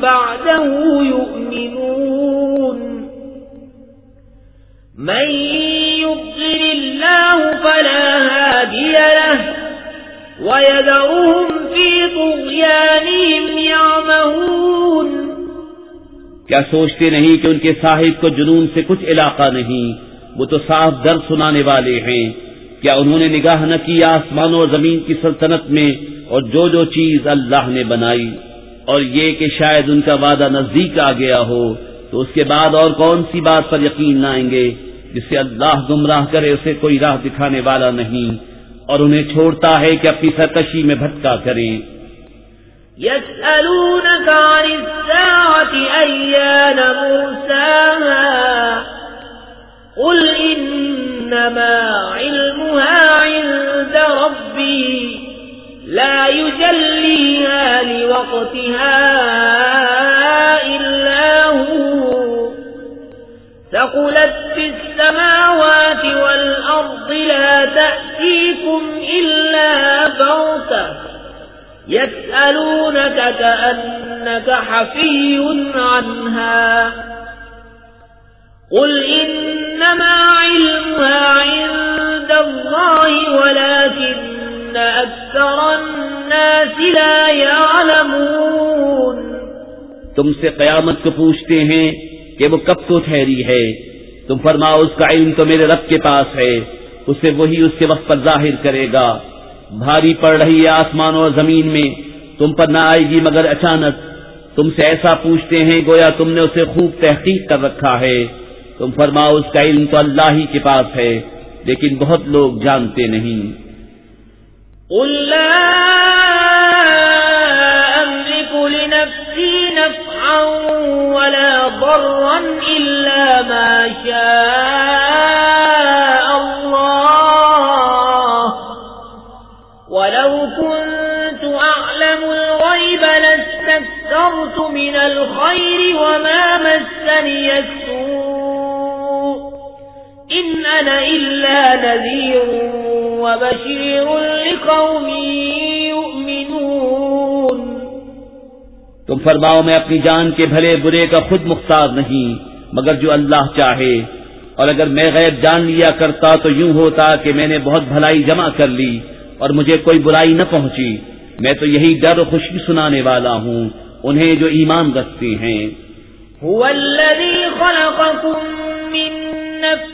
بعده يؤمنون. من يضل الله فلا هادي له. ويدرهم في طغيانهم يعمهون. کیا سوچتے نہیں کہ ان کے صاحب کو جنون سے کچھ علاقہ نہیں؟ وہ تو صاف در سنانے والے ہیں. کیا انہوں نے نگاہ نہ کی آسمانوں اور زمین کی سلطنت میں؟ اور جو جو چیز اللہ نے بنائی۔ اور یہ کہ شاید ان کا وعدہ نزدیک آ گیا ہو، تو اس کے بعد اور کون سی بات پر یقین نہ آئیں گے جسے اللہ گمراہ کرے، اسے کوئی راہ دکھانے والا نہیں، اور انہیں چھوڑتا ہے کہ اپنی سرکشی میں بھٹکا کریں۔ يسألونك عن الساعة أيان مرساها؟ قل إنما علمها عند ربي. لا يجليها لوقتها إلا هو. ثقلت في السماوات والأرض لا تأتيكم إلا بغتة. يسألونك كأنك حفي عنها. قل إنما علمها عند الله، ولكن أكثر الناس لا يعلمون تم سے قیامت کو پوچھتے ہیں کہ وہ کب تو ٹھہری ہے۔ تم فرماؤ، اس کا علم تو میرے رب کے پاس ہے۔ اسے وہی اس کے وقت پر ظاہر کرے گا۔ بھاری پڑ رہی ہے آسمان اور زمین میں۔ تم پر نہ آئے گی مگر اچانک۔ تم سے ایسا پوچھتے ہیں، گویا تم نے اسے خوب تحقیق کر رکھا ہے۔ تم فرماؤ، اس کا علم تو اللہ ہی کے پاس ہے، لیکن بہت لوگ جانتے نہیں۔ قل لا أملك لنفسي نفعا ولا ضرا إلا ما شاء من الخير وما مسني السر أنا إلا نذير وبشير لقوم يؤمنون تم فرماؤ میں اپنی جان کے بھلے برے کا خود مختار نہیں مگر جو اللہ چاہے۔ اور اگر میں غیب جان لیا کرتا تو یوں ہوتا کہ میں نے بہت بھلائی جمع کر لی اور مجھے کوئی برائی نہ پہنچی۔ میں تو یہی ڈر و خوشی سنانے والا ہوں انہیں جو ایمان رکھتے ہیں۔ هو الذي خلقكم من نفس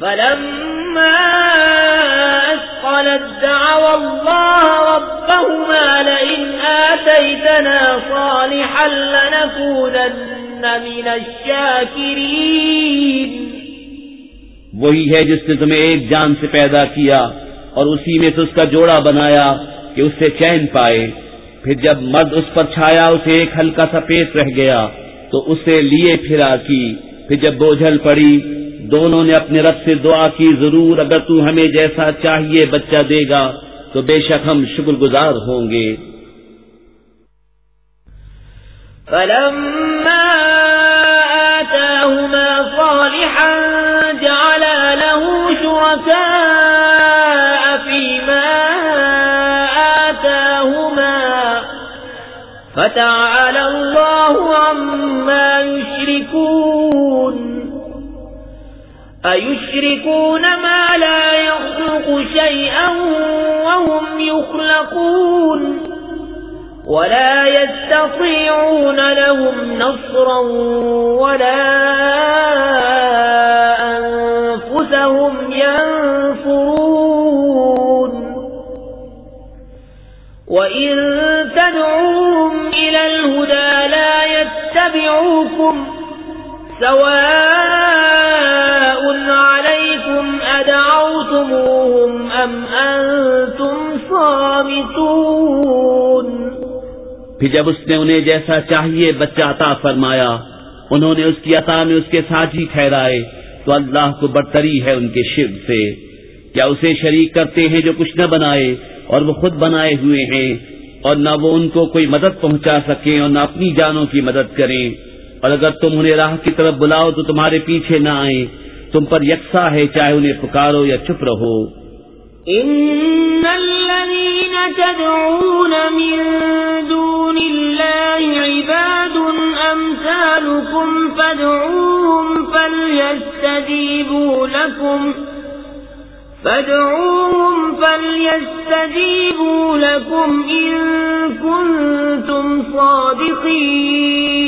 فلما دعوى الله ربهما لئن آتيتنا صالحا لنكونن من الشاكرين. وہی ہے جس نے تمہیں ایک جان سے پیدا کیا اور اسی میں سے اس کا جوڑا بنایا کہ اس سے چین پائے۔ پھر جب مرد اس پر چھایا، اسے ایک ہلکا سا پیٹ رہ گیا تو اسے لیے پھرا کی۔ پھر جب بوجھل پڑی دونوں نے اپنے رب سے دعا کی، ضرور اگر تو ہمیں جیسا چاہیے بچہ دے گا، تو بے شک ہم شکر گزار ہوں گے۔ فلما آتاهما صالحا جعل له شركاء فيما آتاهما فتعالى الله عما يشركون أيشركون ما لا يخلق شيئا وهم يخلقون ولا يستطيعون لهم نصرا ولا أنفسهم ينفرون وإن تدعوهم إلى الهدى لا يتبعوكم سواء أدعوتموهم أم أنتم صامتون پھر جب اس نے انہیں جیسا چاہیے بچہ عطا فرمایا، انہوں نے اس کی عطا میں اس کے ساتھی ٹھہرائے، تو اللہ کو برتری ہے ان کے شرک سے۔ کیا اسے شریک کرتے ہیں جو کچھ نہ بنائے اور وہ خود بنائے ہوئے ہیں، اور نہ وہ ان کو کوئی مدد پہنچا سکیں اور نہ اپنی جانوں کی مدد کریں۔ اور اگر تم انہیں راہ کی طرف بلاؤ تو تمہارے پیچھے نہ آئیں تم پر یکساں ہے چاہے انہیں پکارو یا چپ رہو۔ إن الذين تدعون من دون الله عباد أمثالكم فادعوهم فليستجيبوا لكم فادعوهم فليستجيبوا لكم إن كنتم صادقين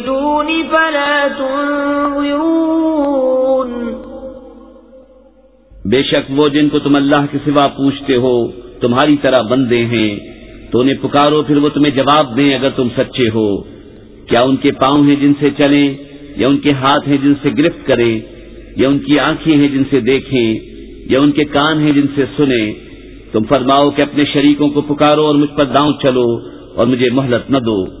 كيدون فلا تنظرون بے شک وہ جن کو تم اللہ کے سوا پوچھتے ہو، تمہاری طرح بندے ہیں۔ تو انہیں پکارو، پھر وہ تمہیں جواب دیں اگر تم سچے ہو۔ کیا ان کے پاؤں ہیں جن سے چلیں، یا ان کے ہاتھ ہیں جن سے گرفت کریں، یا ان کی آنکھیں ہیں جن سے دیکھیں، یا ان کے کان ہیں جن سے سنیں۔ تم فرماؤ کہ اپنے شریکوں کو پکارو اور مجھ پر داؤں چلو اور مجھے مہلت نہ دو۔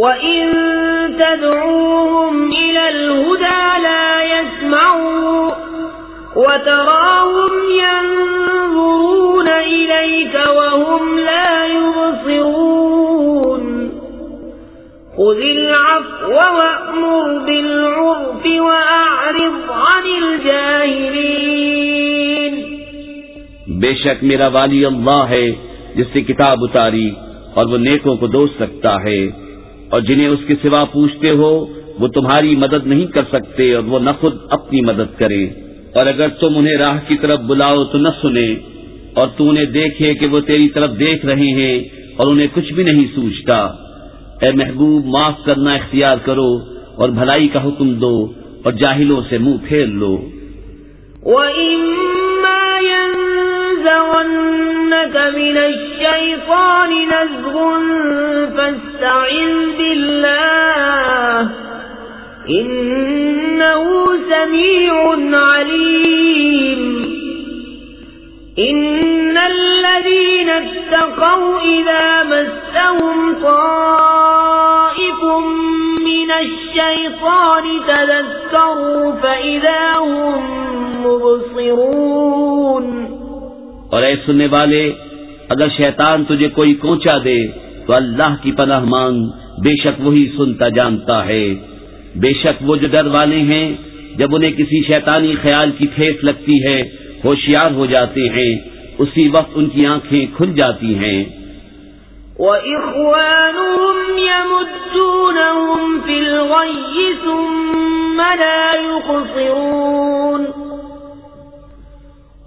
وإن تدعوهم إلى الهدى لا يسمعوا وتراهم ينظرون إليك وهم لا يبصرون خذ العفو وأمر بالعرف وأعرض عن الجاهلين بے شک میرا والی اللہ ہے جس سے کتاب اتاری اور وہ نیکوں کو دوست رکھتا ہے۔ اور جنہیں اس کے سوا پوچھتے ہو، وہ تمہاری مدد نہیں کر سکتے اور وہ نہ خود اپنی مدد کریں اور اگر تم انہیں راہ کی طرف بلاؤ تو نہ سنے اور تو انہیں دیکھے کہ وہ تیری طرف دیکھ رہے ہیں اور انہیں کچھ بھی نہیں سوچتا۔ اے محبوب، معاف کرنا اختیار کرو اور بھلائی کا حکم دو اور جاہلوں سے منہ پھیر لو۔ وَإِمَّا يَنزَغَنَّكَ مِنَ الشَّيْطَانِ نَزْغٌ فَاسْتَعِذْ بِاللَّهِ. إِنَّهُ سَمِيعٌ عَلِيمٌ. إِنَّ الَّذِينَ اتَّقَوْا إِذَا مَسَّهُمْ طَائِفٌ مِّنَ الشَّيْطَانِ تَذَكَّرُوا فَإِذَا هُمْ مُبْصِرُونَ. اور اے سننے والے، اگر شیطان تجھے کوئی کوچا دے، تو اللہ کی پناہ مانگ بے شک وہی سنتا جانتا ہے۔ بے شک وہ جو ڈر والے ہیں، جب انہیں کسی شیطانی خیال کی ٹھیس لگتی ہے، ہوشیار ہو جاتے ہیں۔ اسی وقت ان کی آنکھیں کھل جاتی ہیں۔ وَإِخْوَانُهُمْ يَمُدُّونَهُمْ فِي الْغَيِّ ثُمَّ لَا يُقْصِرُونَ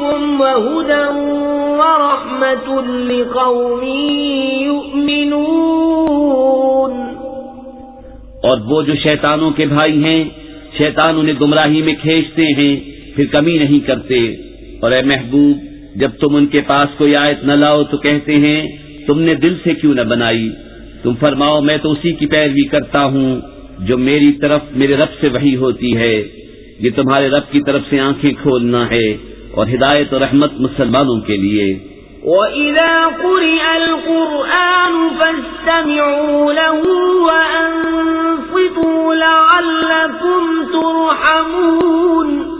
رَبِّكُمْ وَهُدًى وَرَحْمَةٌ لِقَوْمٍ يُؤْمِنُونَ. اور وہ جو شیطانوں کے بھائی ہیں، شیطان انہیں گمراہی میں کھینچتے ہیں، پھر کمی نہیں کرتے۔ اور اے محبوب، جب تم ان کے پاس کوئی آیت نہ لاؤ تو کہتے ہیں، تم نے دل سے کیوں نہ بنائی؟ تم فرماؤ، میں تو اسی کی پیروی کرتا ہوں، جو میری طرف، میرے رب سے وہی ہوتی ہے۔ یہ تمہارے رب کی طرف سے آنکھیں کھولنا ہے۔ اور ہدایت اور رحمت مسلمانوں کے لیے۔ وَإِذَا قُرِئَ الْقُرْآنُ فَاسْتَمِعُوا لَهُ وَأَنصِتُوا لَعَلَّكُمْ تُرْحَمُونَ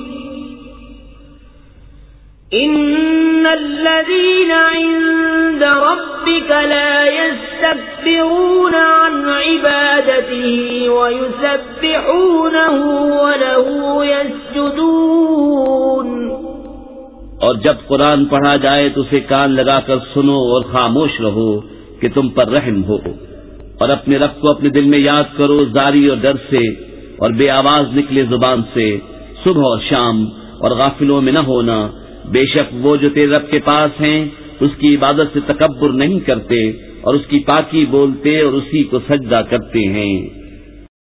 الذين عند ربك لا يستكبرون عن عبادته ويسبحونه وله يسجدون اور جب قرآن پڑھا جائے تو اسے کان لگا کر سنو اور خاموش رہو کہ تم پر رحم ہو اور اپنے رب کو اپنے دل میں یاد کرو زاری اور ڈر سے اور بے آواز نکلے زبان سے، صبح اور شام اور غافلوں میں نہ ہونا بے شک وہ جو تیرے رب کے پاس ہیں، اس کی عبادت سے تکبر نہیں کرتے اور اس کی پاکی بولتے اور اسی کو سجدہ کرتے ہیں۔